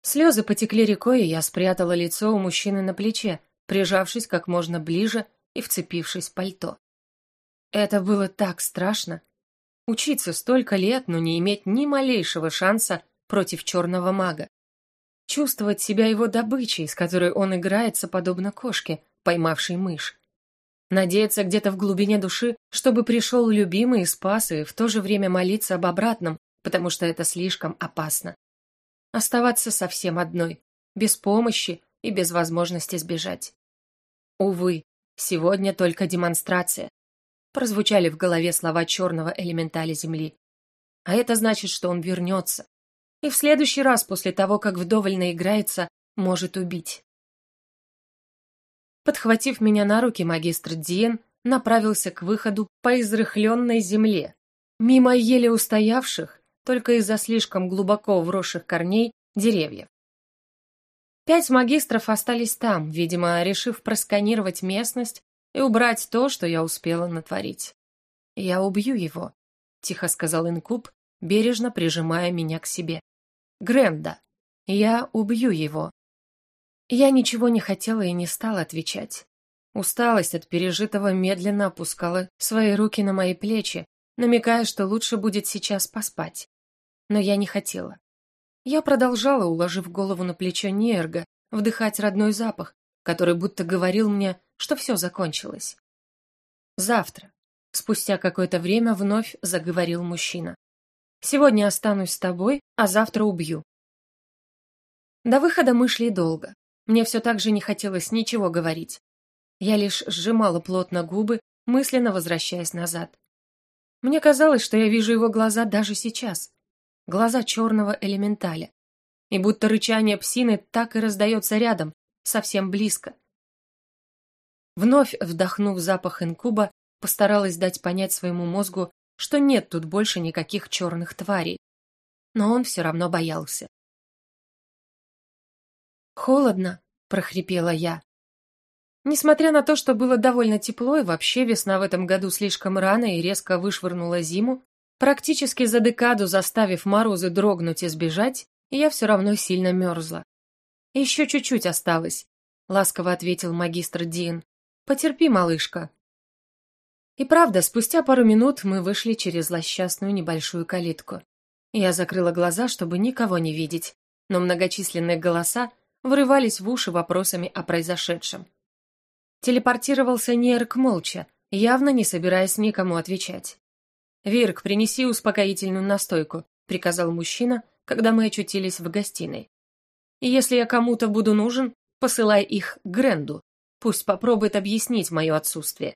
A: Слезы потекли рекой, и я спрятала лицо у мужчины на плече, прижавшись как можно ближе и вцепившись в пальто. Это было так страшно. Учиться столько лет, но не иметь ни малейшего шанса против черного мага чувствовать себя его добычей, с которой он играется подобно кошке, поймавшей мышь. Надеяться где-то в глубине души, чтобы пришел любимый и спас, и в то же время молиться об обратном, потому что это слишком опасно. Оставаться совсем одной, без помощи и без возможности сбежать. Увы, сегодня только демонстрация. Прозвучали в голове слова черного элементаля Земли. А это значит, что он вернется, и в следующий раз после того, как вдоволь наиграется, может убить. Подхватив меня на руки, магистр Диен направился к выходу по изрыхленной земле, мимо еле устоявших, только из-за слишком глубоко вросших корней, деревьев. Пять магистров остались там, видимо, решив просканировать местность и убрать то, что я успела натворить. «Я убью его», — тихо сказал Инкуб, бережно прижимая меня к себе. Гренда. Я убью его. Я ничего не хотела и не стала отвечать. Усталость от пережитого медленно опускала свои руки на мои плечи, намекая, что лучше будет сейчас поспать. Но я не хотела. Я продолжала, уложив голову на плечо Нерга, вдыхать родной запах, который будто говорил мне, что все закончилось. Завтра. Спустя какое-то время вновь заговорил мужчина. Сегодня останусь с тобой, а завтра убью. До выхода мы шли долго. Мне все так же не хотелось ничего говорить. Я лишь сжимала плотно губы, мысленно возвращаясь назад. Мне казалось, что я вижу его глаза даже сейчас. Глаза черного элементаля. И будто рычание псины так и раздается рядом, совсем близко. Вновь вдохнув запах инкуба, постаралась дать понять своему мозгу, что нет тут больше никаких черных тварей. Но он все равно боялся. «Холодно», — прохрипела я. Несмотря на то, что было довольно тепло и вообще весна в этом году слишком рано и резко вышвырнула зиму, практически за декаду заставив морозы дрогнуть и сбежать, я все равно сильно мерзла. «Еще чуть-чуть осталось», — ласково ответил магистр Дин. «Потерпи, малышка». И правда, спустя пару минут мы вышли через злосчастную небольшую калитку. Я закрыла глаза, чтобы никого не видеть, но многочисленные голоса врывались в уши вопросами о произошедшем. Телепортировался Нерк молча, явно не собираясь никому отвечать. «Вирк, принеси успокоительную настойку», — приказал мужчина, когда мы очутились в гостиной. «И если я кому-то буду нужен, посылай их к Гренду. Пусть попробует объяснить мое отсутствие».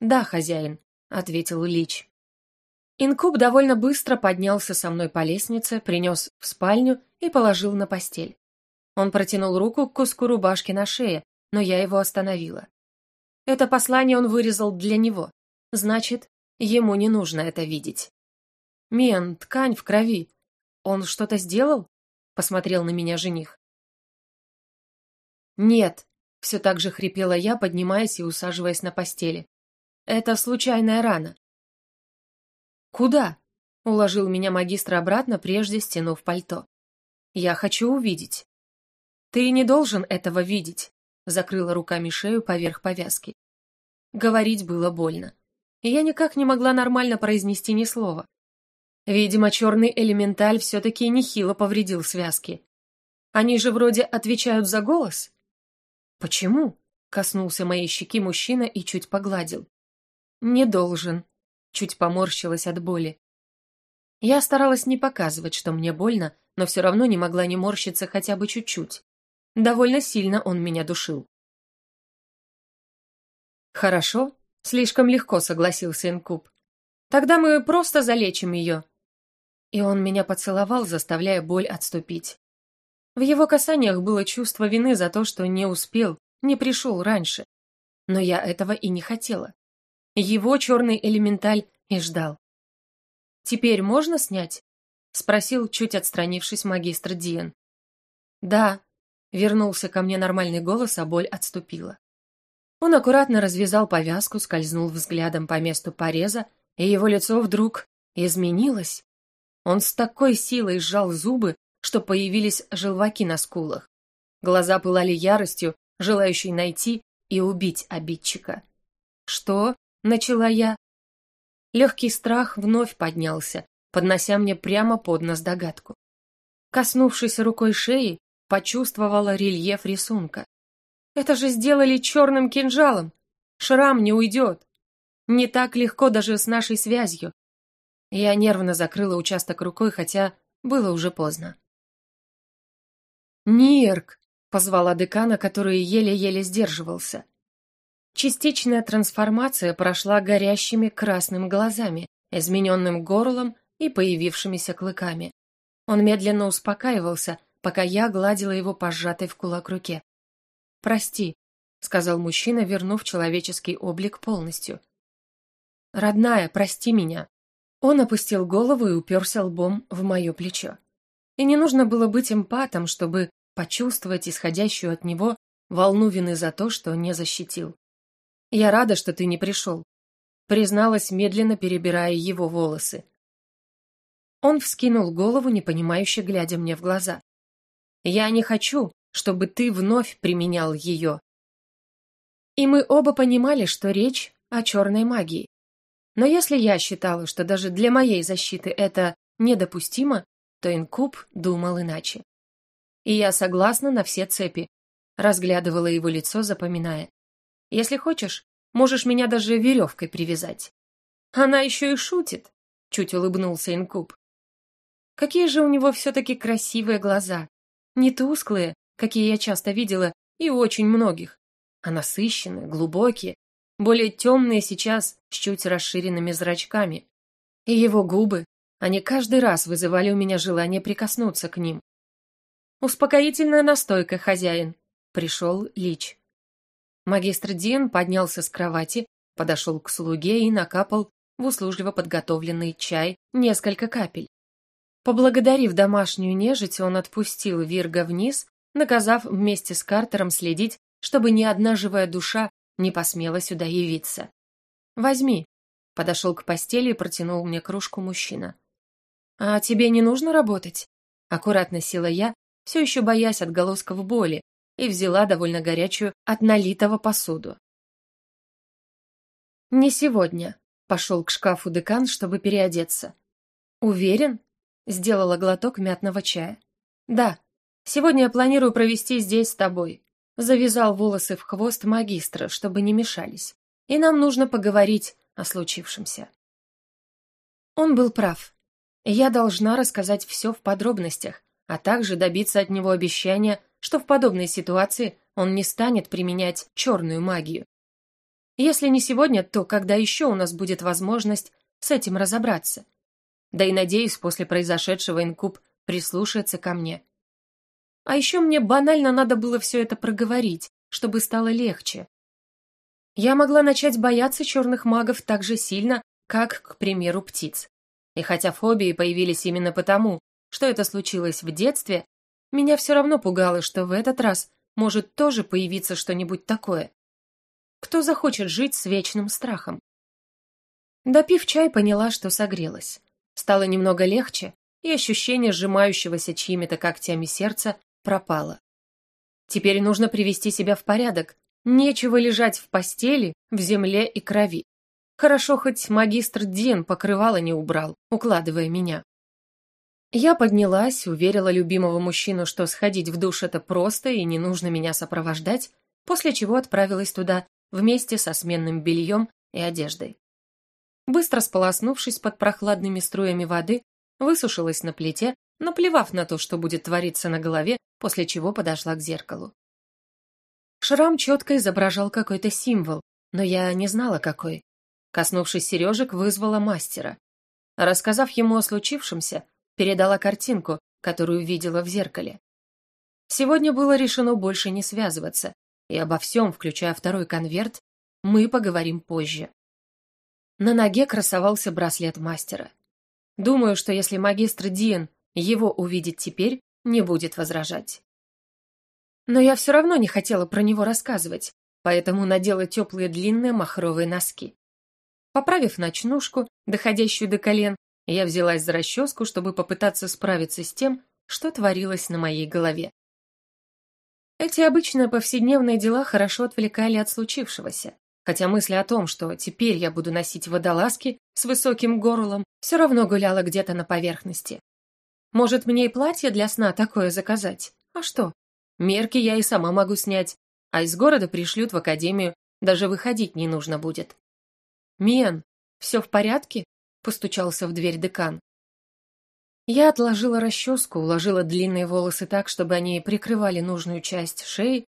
A: «Да, хозяин», — ответил Лич. Инкуб довольно быстро поднялся со мной по лестнице, принес в спальню и положил на постель. Он протянул руку к куску рубашки на шее, но я его остановила. Это послание он вырезал для него. Значит, ему не нужно это видеть. «Мен, ткань в крови. Он что-то сделал?» — посмотрел на меня жених. «Нет», — все так же хрипела я, поднимаясь и усаживаясь на постели. «Это случайная рана». «Куда?» — уложил меня магистр обратно, прежде стянув пальто. «Я хочу увидеть». «Ты не должен этого видеть», — закрыла руками шею поверх повязки. Говорить было больно. И я никак не могла нормально произнести ни слова. Видимо, черный элементаль все-таки нехило повредил связки. Они же вроде отвечают за голос. «Почему?» — коснулся моей щеки мужчина и чуть погладил. «Не должен», — чуть поморщилась от боли. Я старалась не показывать, что мне больно, но все равно не могла не морщиться хотя бы чуть-чуть. Довольно сильно он меня душил. «Хорошо», — слишком легко согласился Инкуб. «Тогда мы просто залечим ее». И он меня поцеловал, заставляя боль отступить. В его касаниях было чувство вины за то, что не успел, не пришел раньше. Но я этого и не хотела. Его черный элементаль и ждал. «Теперь можно снять?» — спросил, чуть отстранившись магистр Диен. «Да», Вернулся ко мне нормальный голос, а боль отступила. Он аккуратно развязал повязку, скользнул взглядом по месту пореза, и его лицо вдруг изменилось. Он с такой силой сжал зубы, что появились желваки на скулах. Глаза пылали яростью, желающей найти и убить обидчика. «Что?» — начала я. Легкий страх вновь поднялся, поднося мне прямо под нос догадку. Коснувшись рукой шеи, почувствовала рельеф рисунка. Это же сделали черным кинжалом. Шрам не уйдет. Не так легко даже с нашей связью. Я нервно закрыла участок рукой, хотя было уже поздно. «Нирк!» — позвала декана, который еле-еле сдерживался. Частичная трансформация прошла горящими красным глазами, измененным горлом и появившимися клыками. Он медленно успокаивался, пока я гладила его по сжатой в кулак руке. «Прости», — сказал мужчина, вернув человеческий облик полностью. «Родная, прости меня». Он опустил голову и уперся лбом в мое плечо. И не нужно было быть эмпатом, чтобы почувствовать исходящую от него волну вины за то, что не защитил. «Я рада, что ты не пришел», — призналась, медленно перебирая его волосы. Он вскинул голову, непонимающе глядя мне в глаза. Я не хочу, чтобы ты вновь применял ее. И мы оба понимали, что речь о черной магии. Но если я считала, что даже для моей защиты это недопустимо, то Инкуб думал иначе. И я согласна на все цепи, разглядывала его лицо, запоминая. Если хочешь, можешь меня даже веревкой привязать. Она еще и шутит, чуть улыбнулся Инкуб. Какие же у него все-таки красивые глаза, не тусклые, какие я часто видела и очень многих, а насыщенные, глубокие, более темные сейчас с чуть расширенными зрачками. И его губы, они каждый раз вызывали у меня желание прикоснуться к ним. «Успокоительная настойка, хозяин», — пришел Лич. Магистр Дин поднялся с кровати, подошел к слуге и накапал в услужливо подготовленный чай несколько капель. Поблагодарив домашнюю нежить, он отпустил Вирга вниз, наказав вместе с Картером следить, чтобы ни одна живая душа не посмела сюда явиться. «Возьми», — подошел к постели и протянул мне кружку мужчина. «А тебе не нужно работать?» Аккуратно села я, все еще боясь отголосков боли, и взяла довольно горячую от налитого посуду. «Не сегодня», — пошел к шкафу декан, чтобы переодеться. «Уверен?» — сделала глоток мятного чая. «Да, сегодня я планирую провести здесь с тобой». Завязал волосы в хвост магистра, чтобы не мешались. И нам нужно поговорить о случившемся. Он был прав. Я должна рассказать все в подробностях, а также добиться от него обещания, что в подобной ситуации он не станет применять черную магию. Если не сегодня, то когда еще у нас будет возможность с этим разобраться? Да и надеюсь, после произошедшего инкуб прислушается ко мне. А еще мне банально надо было все это проговорить, чтобы стало легче. Я могла начать бояться черных магов так же сильно, как, к примеру, птиц. И хотя фобии появились именно потому, что это случилось в детстве, меня все равно пугало, что в этот раз может тоже появиться что-нибудь такое. Кто захочет жить с вечным страхом? Допив чай, поняла, что согрелась. Стало немного легче, и ощущение сжимающегося чьими-то когтями сердца пропало. Теперь нужно привести себя в порядок. Нечего лежать в постели, в земле и крови. Хорошо, хоть магистр Дин покрывало не убрал, укладывая меня. Я поднялась, уверила любимого мужчину, что сходить в душ это просто и не нужно меня сопровождать, после чего отправилась туда вместе со сменным бельем и одеждой. Быстро сполоснувшись под прохладными струями воды, высушилась на плите, наплевав на то, что будет твориться на голове, после чего подошла к зеркалу. Шрам четко изображал какой-то символ, но я не знала, какой. Коснувшись сережек, вызвала мастера. Рассказав ему о случившемся, передала картинку, которую видела в зеркале. Сегодня было решено больше не связываться, и обо всем, включая второй конверт, мы поговорим позже. На ноге красовался браслет мастера. Думаю, что если магистр Диен его увидит теперь, не будет возражать. Но я все равно не хотела про него рассказывать, поэтому надела теплые длинные махровые носки. Поправив ночнушку, доходящую до колен, я взялась за расческу, чтобы попытаться справиться с тем, что творилось на моей голове. Эти обычные повседневные дела хорошо отвлекали от случившегося, хотя мысль о том, что теперь я буду носить водолазки с высоким горлом, все равно гуляла где-то на поверхности. Может, мне и платье для сна такое заказать? А что? Мерки я и сама могу снять, а из города пришлют в академию, даже выходить не нужно будет. «Мен, все в порядке?» постучался в дверь декан. Я отложила расческу, уложила длинные волосы так, чтобы они прикрывали нужную часть шеи,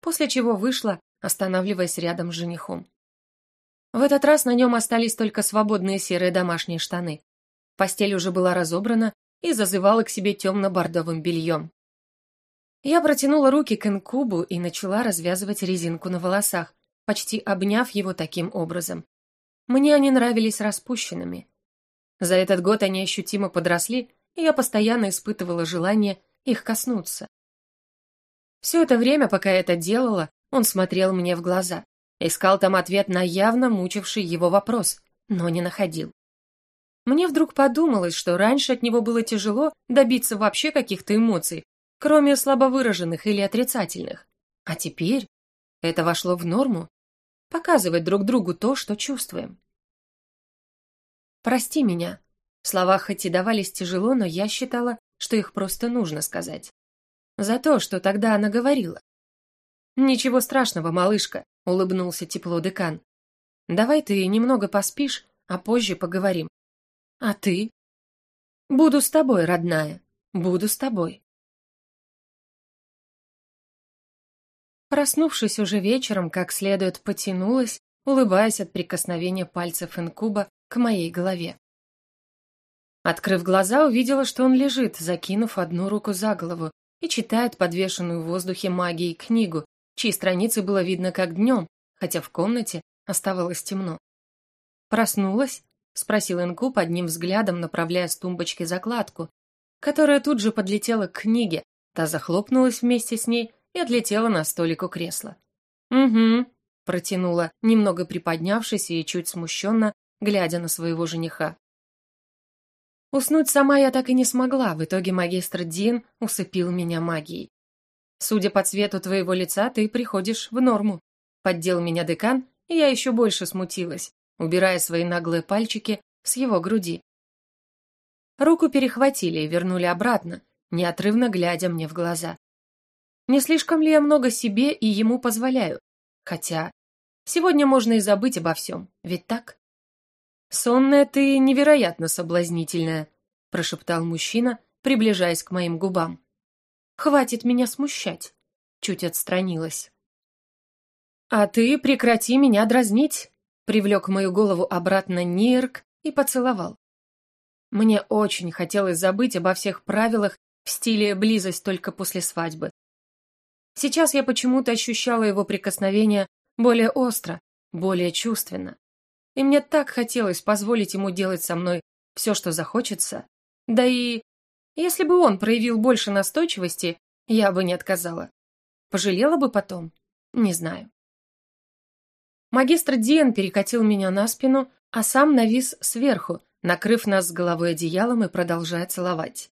A: после чего вышла, останавливаясь рядом с женихом. В этот раз на нем остались только свободные серые домашние штаны. Постель уже была разобрана и зазывала к себе темно-бордовым бельем. Я протянула руки к инкубу и начала развязывать резинку на волосах, почти обняв его таким образом. Мне они нравились распущенными. За этот год они ощутимо подросли, и я постоянно испытывала желание их коснуться. Все это время, пока я это делала, он смотрел мне в глаза, искал там ответ на явно мучивший его вопрос, но не находил. Мне вдруг подумалось, что раньше от него было тяжело добиться вообще каких-то эмоций, кроме слабо выраженных или отрицательных. А теперь это вошло в норму, показывать друг другу то, что чувствуем. «Прости меня». Слова хоть и давались тяжело, но я считала, что их просто нужно сказать. За то, что тогда она говорила. «Ничего страшного, малышка», — улыбнулся тепло декан. «Давай ты немного поспишь, а позже поговорим». «А ты?» «Буду с тобой, родная, буду с тобой». Проснувшись уже вечером, как следует потянулась, улыбаясь от прикосновения пальцев инкуба к моей голове. Открыв глаза, увидела, что он лежит, закинув одну руку за голову, и читает подвешенную в воздухе магией книгу, чьи страницы было видно как днем, хотя в комнате оставалось темно. «Проснулась?» — спросил Инкуб одним взглядом, направляя с тумбочки закладку, которая тут же подлетела к книге, та захлопнулась вместе с ней и отлетела на столик у кресла. «Угу», — протянула, немного приподнявшись и чуть смущенно, глядя на своего жениха. Уснуть сама я так и не смогла, в итоге магистр Дин усыпил меня магией. «Судя по цвету твоего лица, ты приходишь в норму», — поддел меня декан, и я еще больше смутилась, убирая свои наглые пальчики с его груди. Руку перехватили и вернули обратно, неотрывно глядя мне в глаза. Не слишком ли я много себе и ему позволяю? Хотя сегодня можно и забыть обо всем, ведь так? «Сонная ты невероятно соблазнительная», — прошептал мужчина, приближаясь к моим губам. «Хватит меня смущать», — чуть отстранилась. «А ты прекрати меня дразнить», — привлек мою голову обратно Нирк и поцеловал. Мне очень хотелось забыть обо всех правилах в стиле «близость только после свадьбы». Сейчас я почему-то ощущала его прикосновение более остро, более чувственно и мне так хотелось позволить ему делать со мной все, что захочется. Да и если бы он проявил больше настойчивости, я бы не отказала. Пожалела бы потом? Не знаю. Магистр Диан перекатил меня на спину, а сам навис сверху, накрыв нас с головой одеялом и продолжая целовать.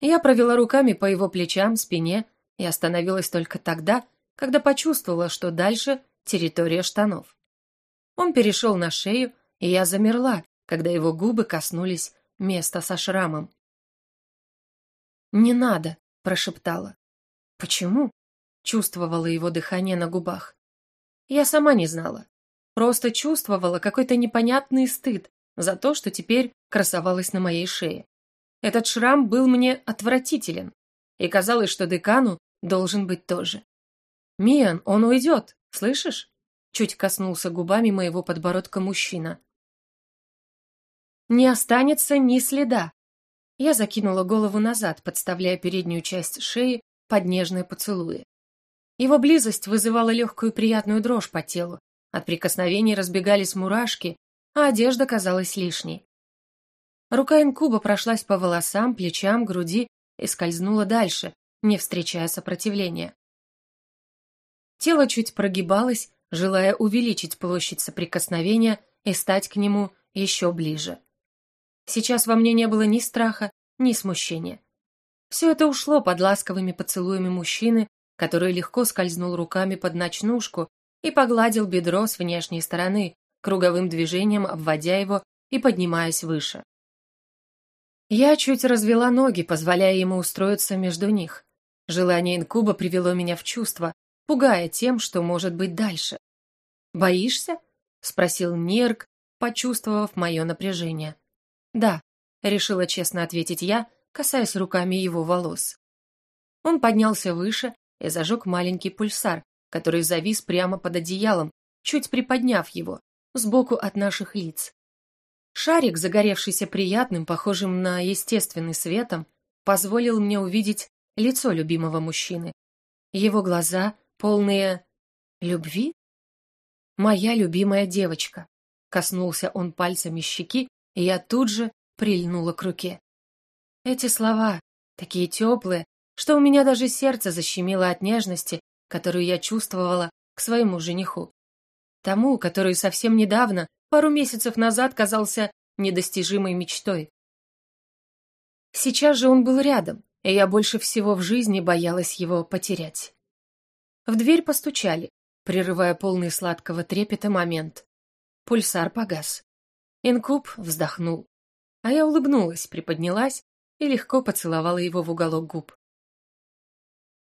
A: Я провела руками по его плечам, спине и остановилась только тогда, когда почувствовала, что дальше территория штанов. Он перешел на шею, и я замерла, когда его губы коснулись места со шрамом. «Не надо», — прошептала. «Почему?» — чувствовала его дыхание на губах. Я сама не знала. Просто чувствовала какой-то непонятный стыд за то, что теперь красовалась на моей шее. Этот шрам был мне отвратителен, и казалось, что декану должен быть тоже. «Миан, он уйдет, слышишь?» Чуть коснулся губами моего подбородка мужчина. «Не останется ни следа!» Я закинула голову назад, подставляя переднюю часть шеи под нежные поцелуи. Его близость вызывала легкую приятную дрожь по телу, от прикосновений разбегались мурашки, а одежда казалась лишней. Рука инкуба прошлась по волосам, плечам, груди и скользнула дальше, не встречая сопротивления. Тело чуть прогибалось, желая увеличить площадь соприкосновения и стать к нему еще ближе. Сейчас во мне не было ни страха, ни смущения. Все это ушло под ласковыми поцелуями мужчины, который легко скользнул руками под ночнушку и погладил бедро с внешней стороны, круговым движением обводя его и поднимаясь выше. Я чуть развела ноги, позволяя ему устроиться между них. Желание инкуба привело меня в чувство, пугая тем, что может быть дальше. «Боишься?» — спросил Нерк, почувствовав мое напряжение. «Да», — решила честно ответить я, касаясь руками его волос. Он поднялся выше и зажег маленький пульсар, который завис прямо под одеялом, чуть приподняв его, сбоку от наших лиц. Шарик, загоревшийся приятным, похожим на естественный светом, позволил мне увидеть лицо любимого мужчины. Его глаза, полные... любви? «Моя любимая девочка», — коснулся он пальцами щеки, и я тут же прильнула к руке. Эти слова, такие теплые, что у меня даже сердце защемило от нежности, которую я чувствовала к своему жениху. Тому, который совсем недавно, пару месяцев назад, казался недостижимой мечтой. Сейчас же он был рядом, и я больше всего в жизни боялась его потерять. В дверь постучали, прерывая полный сладкого трепета момент. Пульсар погас. Инкуб вздохнул. А я улыбнулась, приподнялась и легко поцеловала его в уголок губ.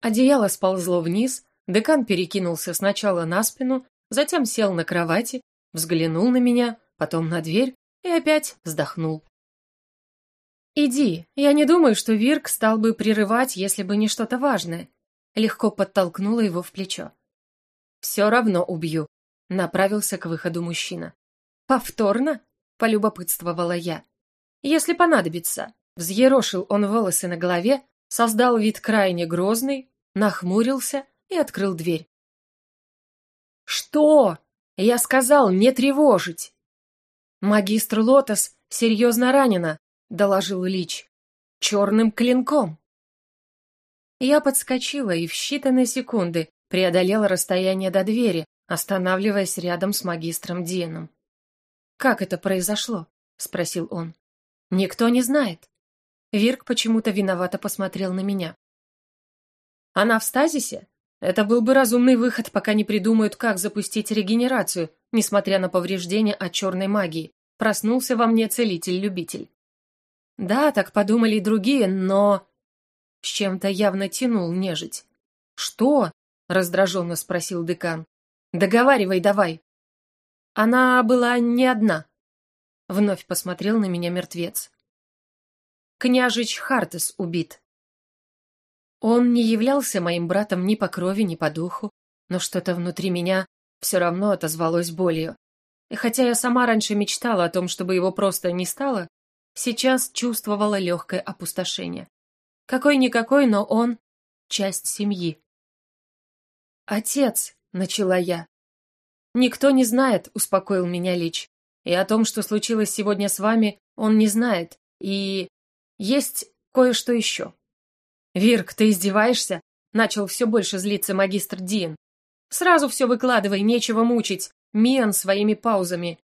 A: Одеяло сползло вниз, декан перекинулся сначала на спину, затем сел на кровати, взглянул на меня, потом на дверь и опять вздохнул. «Иди, я не думаю, что Вирк стал бы прерывать, если бы не что-то важное», легко подтолкнула его в плечо. Все равно убью. Направился к выходу мужчина. Повторно? Полюбопытствовала я. Если понадобится. Взъерошил он волосы на голове, создал вид крайне грозный, нахмурился и открыл дверь. «Что?» Я сказал не тревожить. Магистр Лотос серьезно ранена, доложил Лич. Черным клинком. Я подскочила и в считанные секунды преодолела расстояние до двери, останавливаясь рядом с магистром Диеном. «Как это произошло?» — спросил он. «Никто не знает». Вирк почему-то виновато посмотрел на меня. «Она в стазисе?» Это был бы разумный выход, пока не придумают, как запустить регенерацию, несмотря на повреждения от черной магии. Проснулся во мне целитель-любитель. Да, так подумали и другие, но... С чем-то явно тянул нежить. «Что?» — раздраженно спросил декан. «Договаривай давай». Она была не одна. Вновь посмотрел на меня мертвец. Княжич Хартес убит. Он не являлся моим братом ни по крови, ни по духу, но что-то внутри меня все равно отозвалось болью. И хотя я сама раньше мечтала о том, чтобы его просто не стало, сейчас чувствовала легкое опустошение. Какой-никакой, но он — часть семьи. «Отец», — начала я. «Никто не знает», — успокоил меня Лич. «И о том, что случилось сегодня с вами, он не знает. И есть кое-что еще». «Вирк, ты издеваешься?» — начал все больше злиться магистр Дин. «Сразу все выкладывай, нечего мучить. Миан своими паузами».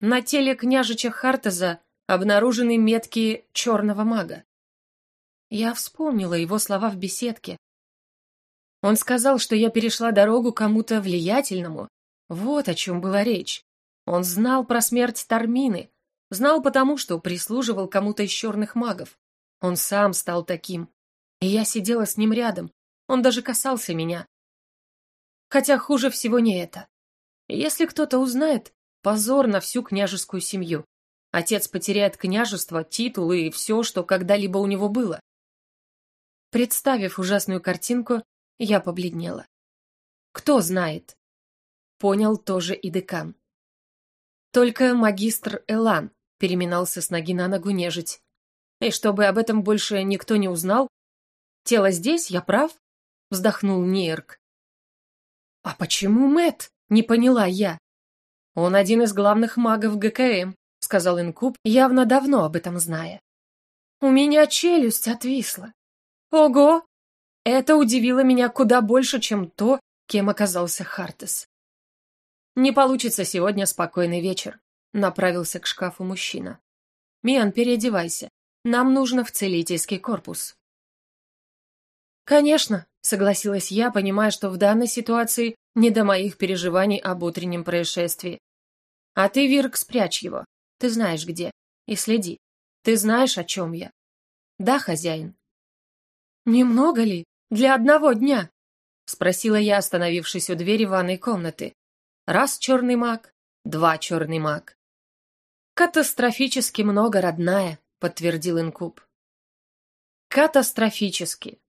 A: На теле княжича Хартеза обнаружены метки черного мага. Я вспомнила его слова в беседке. Он сказал, что я перешла дорогу кому-то влиятельному. Вот о чем была речь. Он знал про смерть Тармины. Знал потому, что прислуживал кому-то из черных магов. Он сам стал таким. И я сидела с ним рядом. Он даже касался меня. Хотя хуже всего не это. Если кто-то узнает, позор на всю княжескую семью. Отец потеряет княжество, титулы и все, что когда-либо у него было. Представив ужасную картинку, я побледнела. Кто знает? Понял тоже и декан. Только магистр Элан переминался с ноги на ногу нежить. И чтобы об этом больше никто не узнал, Тело здесь, я прав? Вздохнул Нейрк. А почему Мэт? Не поняла я. Он один из главных магов ГКМ, сказал Инкуб, явно давно об этом зная. У меня челюсть отвисла. Ого! Это удивило меня куда больше, чем то, кем оказался Хартес. Не получится сегодня спокойный вечер, направился к шкафу мужчина. Миан, переодевайся. Нам нужно в целительский корпус. «Конечно», — согласилась я, понимая, что в данной ситуации не до моих переживаний об утреннем происшествии. «А ты, Вирк, спрячь его. Ты знаешь где. И следи. Ты знаешь, о чем я». «Да, хозяин». «Немного ли? Для одного дня?» — спросила я, остановившись у двери ванной комнаты. «Раз черный маг, два черный маг». «Катастрофически много, родная», — подтвердил Инкуб. «Катастрофически»,